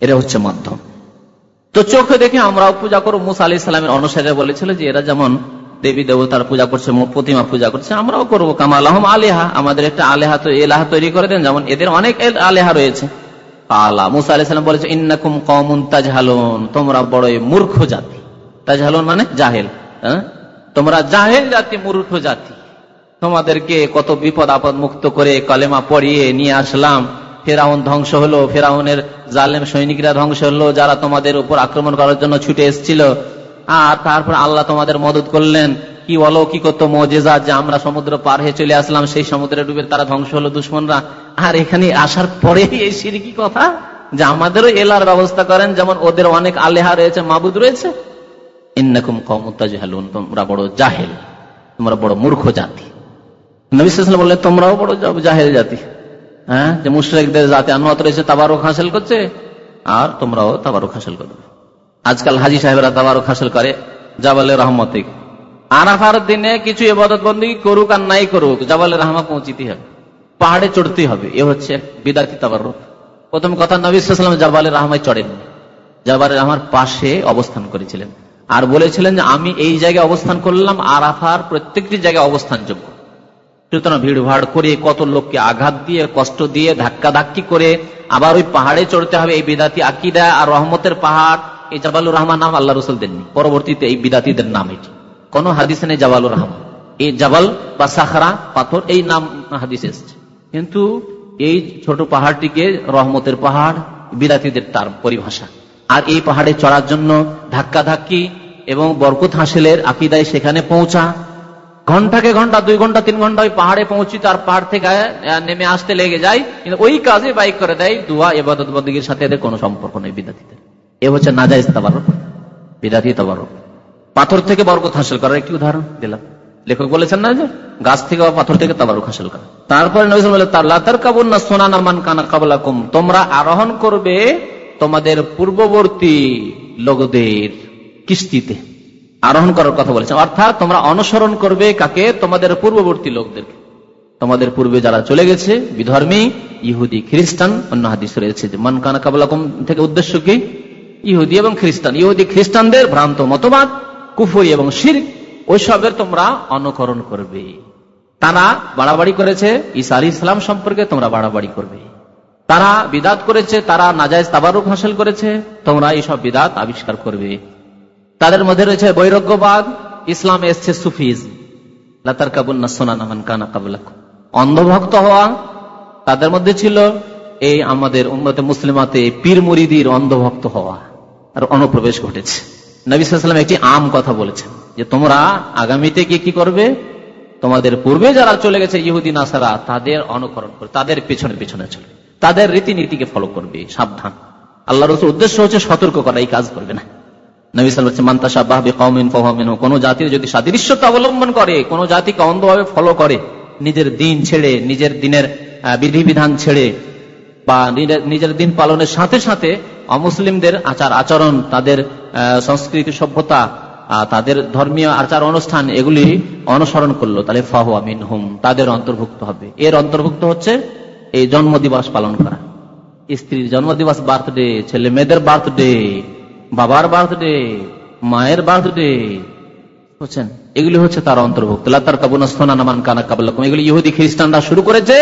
এরা হচ্ছে মাধ্যম। তো চোখে দেখে আমরাও পূজা করব। মুসা আলি সালামের অনুসারে বলেছিল যে এরা যেমন দেবী দেবতার পূজা করছে প্রতিমা পূজা করছে, আমরাও করব। কামা আলহম আলেহা, আমাদের একটা আলেহা তো এলাহা তৈরি করে দেন, যেমন এদের অনেক আলেহা রয়েছে। আলা মুসা আলি সাল্লাম বলেছে, ইন্নাকুম কমুন তাজহালুন, তোমরা বড়ই মূর্খ জাতি। তাজহালুন মানে জাহেল হ্যাঁ? তোমরা জাহেল জাতি, মূর্খ জাতি। তোমাদেরকে কত বিপদ আপদ মুক্ত করে কলেমা পড়িয়ে নিয়ে আসলাম। ফেরাউন ধ্বংস হলো, ফেরাউনের জালেম সৈনিকরা ধ্বংস হলো, যারা তোমাদের উপর আক্রমণ করার জন্য ছুটে এসেছিল। আর তারপর আল্লাহ তোমাদের মদত করলেন। কি করতো মজেজা যে আমরা সমুদ্র পার হয়ে চলে আসলাম, সেই সমুদ্রে ডুবে তারা ধ্বংস হলো দুশ্মনরা। আর এখানে আসার পরে এই সিরিকি কথা, যে আমাদেরও এলার ব্যবস্থা করেন, যেমন ওদের অনেক আলেহা রয়েছে, মাবুদ রয়েছে। তোমরা বড় জাহেল, তোমরা বড় মূর্খ জাতি। তোমরাও বড় জাহেল জাতি। হ্যাঁ যে মুশ্রেকদের জাতি আনুয়াত রয়েছে, তাবারক হাসিল করছে, আর তোমরাও তাবারক হাসিল করবে। আজকাল হাজি সাহেবরা তাবারক হাসিল করে, জাবালে রহমতিক। আরাফার দিনে কিছু এবাদত বন্দী করুক আর নাই করুক, জাবালে রহমা পৌঁছিতে হবে। পাহাড়ে চড়তে হবে, এ হচ্ছে বিদাতি তাবারক প্রথম কথা, নবী সাল্লাম জাবালে রহমায় চড়েন জাবালে রহমার পাশে অবস্থান করেছিলেন। আর বলেছিলেন যে, আমি এই জায়গায় অবস্থান করলাম, আরাফার প্রত্যেকটি জায়গায় অবস্থানযোগ্য। সুতরাং ভিড় ভাড় করে কত লোককে আঘাত দিয়ে, কষ্ট দিয়ে ধাক্কা ধাক্কি করে আবার ওই পাহাড়ে চড়তে হবে, এই বিদাতি আকিদা আর রহমতের পাহাড়। এই জাবালুর রহমান নাম আল্লাহ রসুল দেননি। পরবর্তীতে এই বিদাতিদের নাম এটি। কোন হাদিসে নেই জাবালুর রহমান। এই জাবাল বা সাখারা, পাথর, এই নাম হাদিস এসছে। কিন্তু এই ছোট পাহাড়টিকে রহমতের পাহাড়, বিদাতিদের তার পরিভাষা। আর এই পাহাড়ে চড়ার জন্য ধাক্কা ধাক্কি এবং বরকুত হাসিলের আকিদায় সেখানে পৌঁছা। ঘন্টাকে ঘণ্টা, দুই ঘণ্টা, তিন ঘণ্টা ওই পাহাড়ে পৌঁছি, তার পাহাড় থেকে নেমে আসতে লেগে যায়। কিন্তু ওই কাজে বাইক করে দেয়, দুয়া এবাদত সাথে এদের কোনো সম্পর্ক নেই বিদাতিদের। এ হচ্ছে নাজাইজ তাবারক বিদাতি তাবারক পাথর থেকে বরকত হাসিল করার একটি উদাহরণ দিলাম। লেখক বলেছেন না যে, গাছ থেকে বা পাথর থেকে তাবারক হাসিল করা। তারপরে তার কাবুন না সোনা নামান কানা কাবলা কম তোমরা আরোহণ করবে তোমাদের পূর্ববর্তী লোকদের কিস্তিতে। আরোহণ করার কথা বলেছেন। অর্থাৎ তোমরা অনুসরণ করবে কাকে? তোমাদের পূর্ববর্তী লোকদেরকে। তোমাদের পূর্বে যারা চলে গেছে, বিধর্মী, ইহুদি, খ্রিস্টান, অন্য হাদিস রয়েছে মন কানা কাবলাকম থেকে উদ্দেশ্য কি? ইহুদি এবং খ্রিস্টান। ইহুদি খ্রিস্টানদের ভ্রান্ত মতবাদ, কুফুরি এবং শির, ওইসবের তোমরা অনুকরণ করবে। তারা বাড়াবাড়ি করেছে, ঈসা আলী ইসলাম সম্পর্কে তোমরা বাড়াবাড়ি করবে। তারা বিদাত করেছে, তারা নাজায়জ তাবারুক হাসিল করেছে, তোমরা এইসব বিদাত আবিষ্কার করবে। তাদের মধ্যে রয়েছে বৈরজ্ঞবাদ ইসলাম এসছে সুফিজ লাতার কাবুন্না সোনা নামান কানা কাবুলাক অন্ধভক্ত হওয়া তাদের মধ্যে ছিল এই আমাদের উন্মতে মুসলিমাতে পীর মুরিদির অন্ধভক্ত হওয়া আর অনুপ্রবেশ ঘটেছে। নবিসাম একটি আম কথা বলেছেন যে, তোমরা আগামীতে গিয়ে কি করবে? তোমাদের পূর্বে যারা চলে গেছে ইহুদি, নাসারা, তাদের অনুকরণ করে, তাদের পেছনে পেছনে চলে, তাদের রীতিনীতিকে ফলো করবে, সাবধান। আল্লাহ রসুল উদ্দেশ্য হচ্ছে সতর্ক করা, এই কাজ করবে না। অবলম্বন করে, কোন জাতিকে অন্ধভাবে ফলো করে, নিজের দিন ছেড়ে, নিজের দিনের বিধিবিধান ছেড়ে বা নিজের দিন পালনের সাথে সাথে অমুসলিমদের আচার আচরণ, তাদের সংস্কৃতি সভ্যতা তাদের ধর্মীয় আচার অনুষ্ঠান, এগুলি অনুসরণ করল। তাহলে ফাহু আমিন হুম তাদের অন্তর্ভুক্ত হবে। এর অন্তর্ভুক্ত হচ্ছে এই জন্ম দিবস পালন করা। স্ত্রীর জন্মদিবস বার্থডে, ছেলে মেয়েদের বার্থডে, বাবার বার্থডে, মায়ের বার্থডে, বুঝছেন? এগুলি হচ্ছে তার অন্তর্ভুক্ত। লাতার কাবুনা নামান কানা কাবুল্লাকুম এগুলি ইহুদি খ্রিস্টানরা শুরু করেছে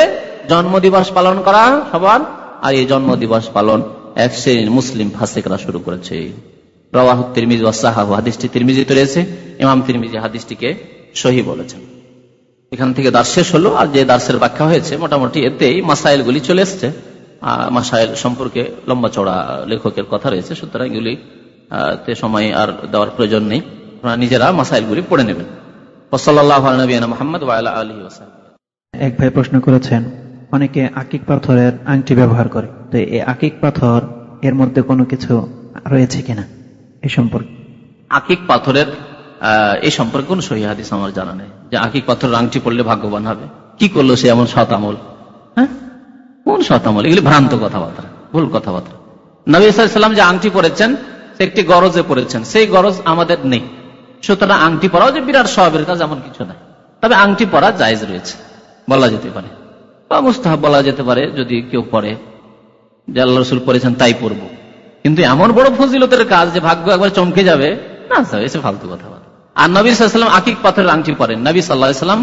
জন্মদিবস পালন করা সবার? আর এই জন্মদিবস পালন এক শ্রেণির মুসলিম ফাসেকরা শুরু করেছে। রওয়াহ তিরমিজ ওয়াসাহাবু হাদিসটি তিরমিজিতে রয়েছে। ইমাম তিরমিজি হাদিসটিকে সহি বলেছেন। এখান থেকে দাস শেষ হলো, আর যে দাসের ব্যাখ্যা হয়েছে, মোটামুটি এতেই মাসাইলগুলি চলে এসছে। মাসাইল সম্পর্কে লম্বা চড়া লেখকের কথা রয়েছে, সুতরাং এগুলি সময় আর দেওয়ার প্রয়োজন নেই। নিজেরা মাসাইলগুলি পড়ে নেবেন। ওসল্লাহ নবীনা মোহাম্মদ আলী এক ভাই প্রশ্ন করেছেন অনেকে আকিক পাথরের আংটি ব্যবহার করে। তো এই আকিক পাথর এর মধ্যে কোনো কিছু রয়েছে কিনা? এ সম্পর্কে। আকিক পাথরের এই সম্পর্কে কোন সহি হাদিস আমার জানা নেই। যে আকিক পাথরের আংটি পড়লে ভাগ্যবান হবে। কি করল সে এমন সৎ আমল? হ্যাঁ? কোন সৎ আমল? এগুলি ভ্রান্ত কথাবার্তা, ভুল কথাবার্তা। নবী সাল্লাম যে আংটি পরেছেন, সে একটি গরজে পড়েছেন সেই গরজ আমাদের নেই। সুতরাং আংটি পরাও যে বিরাট স্বভাবের কাজ এমন কিছু নাই। তবে আংটি পরা জায়জ রয়েছে। বলা যেতে পারে। বা মুস্তাহাব বলা যেতে পারে, যদি কেউ পরে যে আল্লাহ রসুল পড়েছেন তাই পড়ব। কিন্তু এমন বড় ফজিলতের কাজ যে ভাগ্য একবার চমকে যাবে, না এসে ফালতু কথা বলে। আর নবী সাল্লাম আকিক পাথরের আংটি পরেন। নবী সাল্লাহাম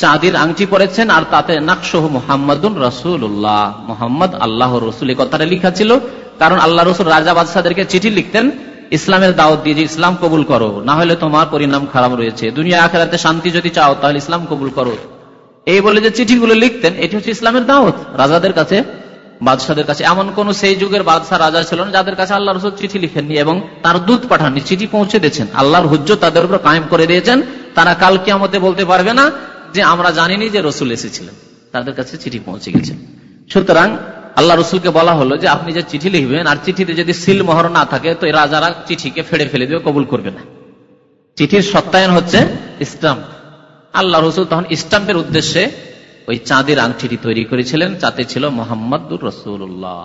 চাঁদির আংটি পরেছেন আর তাতে নাকশহ মোহাম্মদুন রসুল্লাহ মোহাম্মদ আল্লাহ রসুল। এই কথাটা লিখা ছিল, কারণ আল্লাহ রসুল রাজা বাদশাদেরকে চিঠি লিখতেন, ইসলামের দাওয়াত দিয়ে যে ইসলাম কবুল করো, না হলে তোমার পরিণাম খারাপ রয়েছে। দুনিয়া আখেরাতে শান্তি যদি চাও, তাহলে ইসলাম কবুল করো। এই বলে যে চিঠিগুলো লিখতেন, এটি হচ্ছে ইসলামের দাওয়াত রাজাদের কাছে, বাদশাদের কাছে এমন কোন সেই যুগের বাদশাহ রাজা ছিল না যাদের কাছে আল্লাহ রসুল চিঠি লিখেননি এবং তার দূত পাঠাননি, চিঠি পৌঁছে দিয়েছেন। আল্লাহর হুজ্জ তাদের উপর কায়েম করে দিয়েছেন। তারা কাল কিয়ামতে বলতে পারবে না যে আমরা জানিনি যে রসুল এসেছিলেন। তাদের কাছে চিঠি পৌঁছে গেছে। সুতরাং আল্লাহ রসুলকে বলা হলো যে আপনি যে চিঠি লিখবেন আর চিঠিতে যদি সিল মোহর না থাকে, তো রাজারা চিঠিকে ফেড়ে ফেলে দিয়ে কবুল করবে না। চিঠির সত্যায়ন হচ্ছে স্টাম্প আল্লাহ রসুল তখন স্টাম্পের উদ্দেশ্যে ওই চাঁদের আংটিটি তৈরি করেছিলেন যাতে ছিল মোহাম্মদুর রসুল্লাহ